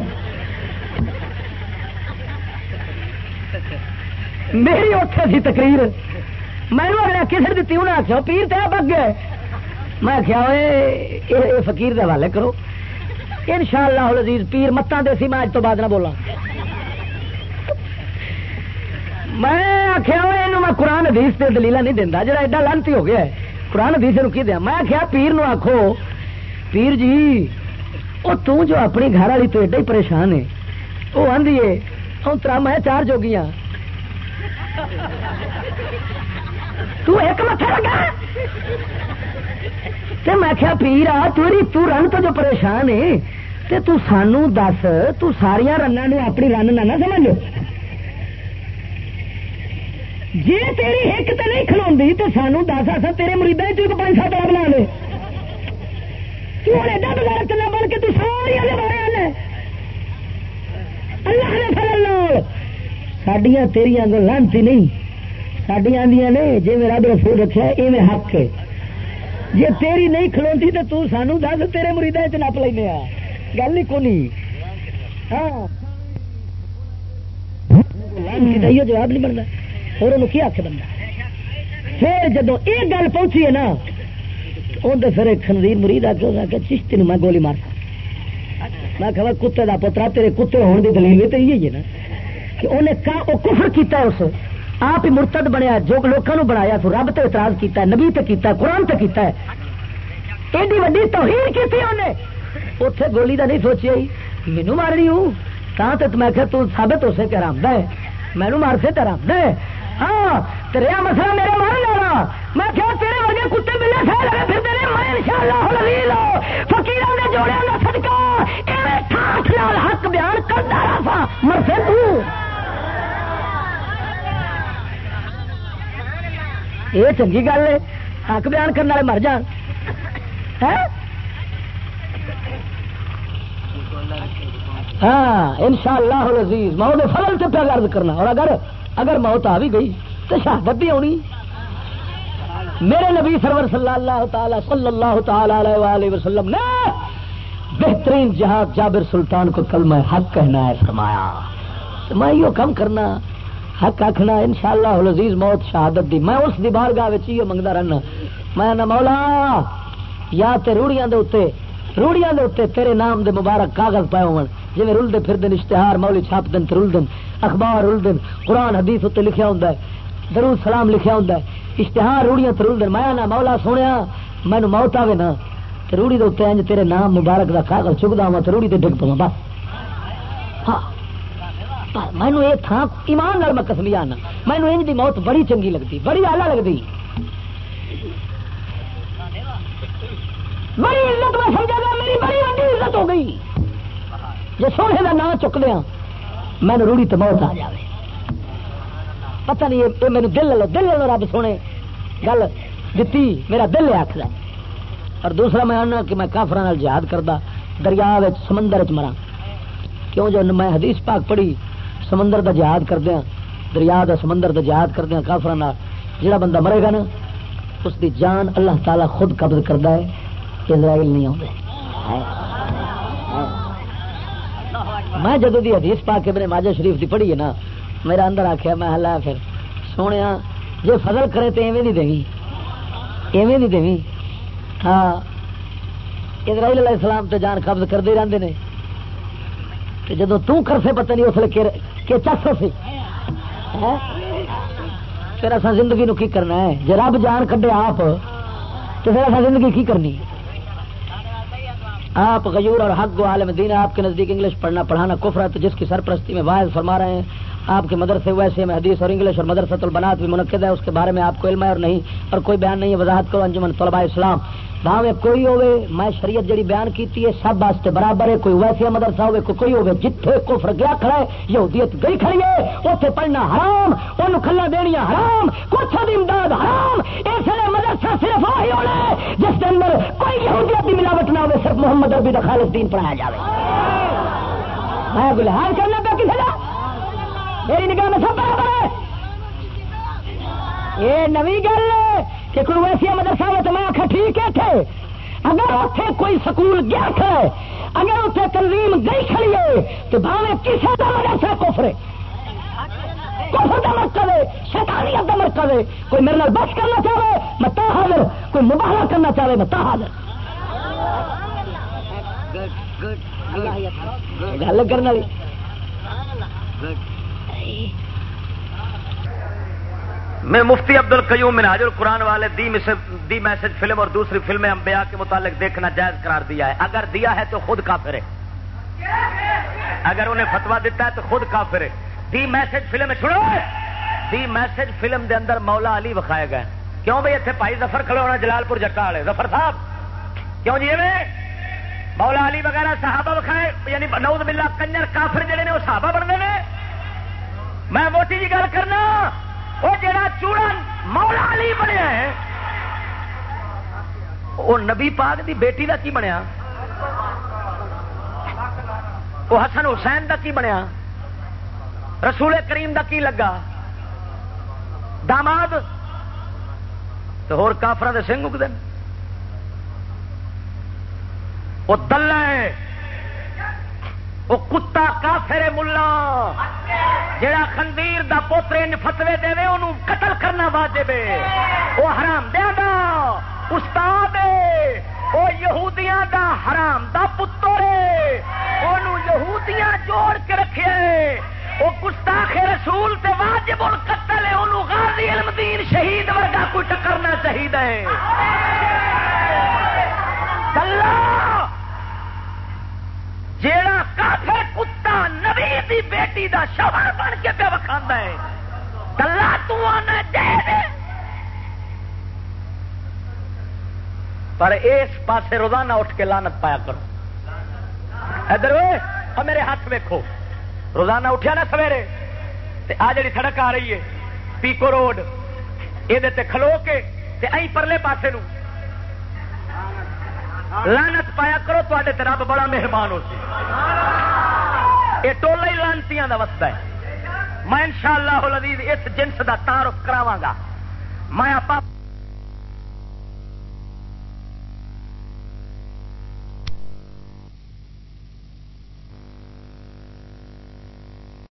میری اتنے سی تقریر۔ میں اگلے کسر دیتی انہیں آخیا پیر تیرا بگ گئے میں آخیا فقیر دے حوالے کرو۔ ان شاء اللہ عزیز پیر متان دے سی، میں اج تو بعد نہ بولا میں آخیا میں قرآن حدیث سے دلیل نہیں دینا جا ایڈا لانتی ہو گیا قرآن حدیث کی دیا؟ میں آخیا پیر نو آخو پیر جی وہ تو جو اپنی گھر والی تو ایڈا ہی پریشان ہے۔ وہ آدھی ہے ہوں ترا میں چار جوگیاں۔ تو ایک متھا لگا میں کیا پیر آ تیری تو رن تو جو پریشان ہے تے تو سانو دس تو ساریا رن اپنی رن نہ سمجھ جی تیری ایک تو نہیں کھلوی تو سانو دس آسا تیرے مریدا تو پانچ سات بنا لے تر ایڈا بغیر چلا بن کے تو ساری بارے اللہ نے فل سڈیا تیریا لانتی نہیں سڈیا آدیا نے جی میرا رسول رکھا یہ حق ہے جی تیری نہیں کھلوتی تو تو سانو دس تیرے مریدا چ نپ لینا گل ہی کونی ہاں جواب نہیں بنتا اور انہوں کی آخ بنتا پھر جدو یہ گل پہنچی ہے نا اندر پھر خنزیر مرید آ کے چشتی میں گولی مار میں کہ کتے کا پترا تیرے کتے ہونے کی دلیل تو یہی ہے نا کہ انہیں وہ کفر کیتا اس آپ ہی مرتد بنیا جو لوگوں بنایا تو رب تو اعتراض کیتا ہے، نبی تے کیتا ہے، قرآن تے کیتا ہے۔ ایڈی وڈی توہین کی انہیں اتے گولی کا نہیں سوچی مینو مارنی ہوں۔ تا تو میں کہ تو ثابت ہو سکے آرام ہے۔ مینو مار سے آرام ہے۔ ہاں تیرے مسئلہ میرے مارن والا۔ میں کیا تیرے ورگے کتے ملے سہ لگے پھر تیرے میں انشاءاللہ فقیروں نے جوڑے کا صدقہ۔ ایویں ٹھاٹھ نال حق بیان کرتا رہا مرسے تو۔ یہ چنگی گل ہے حق بیان کرنے والے مر جان ہاں ان شاء اللہ عزیز موت فضل سے پیا گرد کرنا اور اگر اگر موت آ بھی گئی تو شہادت بھی ہونی میرے نبی سرور صلی اللہ تعالی صلی اللہ تعالی علیہ وسلم نے بہترین جہاد جابر سلطان کو کل میں حق کہنا ہے فرمایا میں یہ کم کرنا حق آخنا ان شاء اللہ عزیز موت شہادت دی۔ میں اس دی بار گاہ منگتا رہنا۔ میں نہ مولا، یا تے روڑیاں دے اتے روڑیاں دے اتے تیرے نام دے مبارک کاغذ پائے ہون۔ جی رلتے پھر دن اشتہار مولی چھاپ دن رل دن اخبار رل دن قرآن، حدیث اتنے لکھا ہوں درود سلام لکھا ہوں اشتہار روڑیاں رل دن میں نہ مولا سونے مینو موت آئے نا روڑی دے اتنے تیرے نام مبارک کا کاغذ چکتا ہوا تو روڑی تے ڈگ پوا بس۔ ہاں۔ مینو یہ تھا ایمان لال میں کسمی آنا مینو انج دی موت بڑی چنگی لگتی بڑی آلہ لگتی بڑی عزت میں سمجھا گا میری بڑی وڈی عزت ہو گئی۔ جی سونے کا نام چک دیا میں روڑی تو موت آ جائے پتہ نہیں یہ میرے دل لو دل لو رب سونے گل دیتی میرا دل آخر اور دوسرا میں آنا کہ میں کافر جہاد کرتا دریا سمندر چ مرا کیوں جو میں حدیث پاک پڑھی سمندر دا جہاد کردیا ہاں، دریا دا سمندر دا جہاد کردیا ہاں، کافر جڑا بندہ مرے گا نا، اس دی جان اللہ تعالی خود قبض کرتا ہے اسرائیل نہیں آتے میں جدو دی حدیث پا کے میرے ماجا شریف دی پڑھی ہے نا، میرا اندر آخیا میں ہلا پھر سونے جی فضل کرے تو ایویں نہیں دیں ایویں نہیں دیں ہاں اسرائیل علیہ السلام تے جان قبض کرتے رہتے ہیں جدو تر سے پتہ نہیں اس لیے کہ چس سی ہاں؟ پھر اصا زندگی نو کی کرنا ہے؟ جی رب جان کڈے آپ، تو پھر اصا زندگی کی کرنی؟ آپ غیور اور حق گو عالم دین، آپ کے نزدیک انگلش پڑھنا، پڑھانا کفر ہے، تو جس کی سرپرستی میں واحد فرما رہے ہیں، آپ کے مدرسے ویسے میں حدیث اور انگلش اور مدرسۃ البنات بھی منعقد ہے، اس کے بارے میں آپ کو علم ہے اور نہیں، اور کوئی بیان نہیں ہے، وضاحت کرو انجمن طلباء اسلام۔ وہاں کوئی ہوے میں شریعت جڑی بیان کیتی ہے، سب واسطے برابر ہے، کوئی ویسے مدرسہ ہوے کوئی کوئی ہوے جتھے کفر گیا کھڑا ہے، یہودیت گئی کھڑی ہے، اوتھے پڑھنا حرام، اونوں کھلا دینیا حرام کچھ دی امداد حرام، اس لیے مدرسہ صرف وہی ہونا ہے، جس کے اندر کوئی یہودیت کی ملاوٹ نہ ہوے صرف محمد عربی دا خالص دین پڑھایا جاوے۔ میں گلہار کرنا پہ کسی کا میری نگاہ میں سب برابر ہے۔ یہ نوی گل ہے۔ کہ کوئی ویسی مدرسہ میں تو میں آخر ٹھیک ہے تھے اگر اتنے کوئی سکول گیا تھا، اگر اتنے تنظیم گئی کھڑی ہے، تو بھاوے کسی کا مدرسہ کوفرے کفر کا مرکز ہے، شیطانیت کا مرکز ہے۔ کوئی میرے نال بس کرنا چاہے، میں تا حاضر۔ کوئی مباہلا کرنا چاہے، میں تا حاضر۔ گل کرنے والی۔ میں مفتی عبد القیوم مناج القرآن والے دی دی میسج فلم اور دوسری فلمیں انبیاء کے متعلق دیکھنا جائز قرار دیا ہے۔ اگر دیا ہے تو خود کافر ہے۔ اگر انہیں فتوا دیتا ہے تو خود کافر ہے۔ دی میسج فلم چھوڑو دی میسج فلم دے اندر مولا علی وکھائے گئے کیوں بھائی اتنے پائی ظفر کھڑے ہونا جلال پور جکا والے؟ ظفر صاحب! کیوں جی مولا علی وغیرہ صحابہ وکھائے یعنی نوز بلا کنجر کافر جڑے نے، وہ صحابہ بنتے ہیں میں موٹی جی گل کرنا۔ وہ جڑا چوڑا مولا علی بنیا ہے، وہ نبی پاک دی بیٹی دا کی بنیا؟ وہ حسن حسین دا کی بنیا؟ رسول کریم دا کی لگا؟ داماد؟ تو ہور کافر دے سنگ اگتے وہ دلہ ہے وہ کتا کافر ملا۔ جڑا خندیر دا پوترے فتوے دے انہوں قتل کرنا واجب ہے۔ وہ حرام دیا دا استاد وہ یہودیاں دا حرام دا پتر انہوں یہودیاں جوڑ کے رکھے وہ گستاخ رسول تے واجب القتل ہے۔ انہوں غازی علم دین شہید ورگا کوئی ٹکرنا چاہیے اللہ! جیڑا کافر کتا نبی دی بیٹی دا شوہر بن کے پہ وکھا ہے کلا دے پر اس پاسے روزانہ اٹھ کے لانت پایا کرو۔ ادھر اور ہاں میرے ہاتھ ویکو روزانہ اٹھیا نا سویرے۔ تے آ جڑی سڑک آ رہی ہے، پیکو روڈ۔ یہ کھلو کے تے ائی پرلے پاسے نو۔ لانت پایا کرو تے رب بڑا مہربان ہو سی۔ یہ ٹولا ہی لانتی کا وستا ہے۔ میں ان شاء اللہ اس جنس کا تعارف کراوا گا۔ میں آپ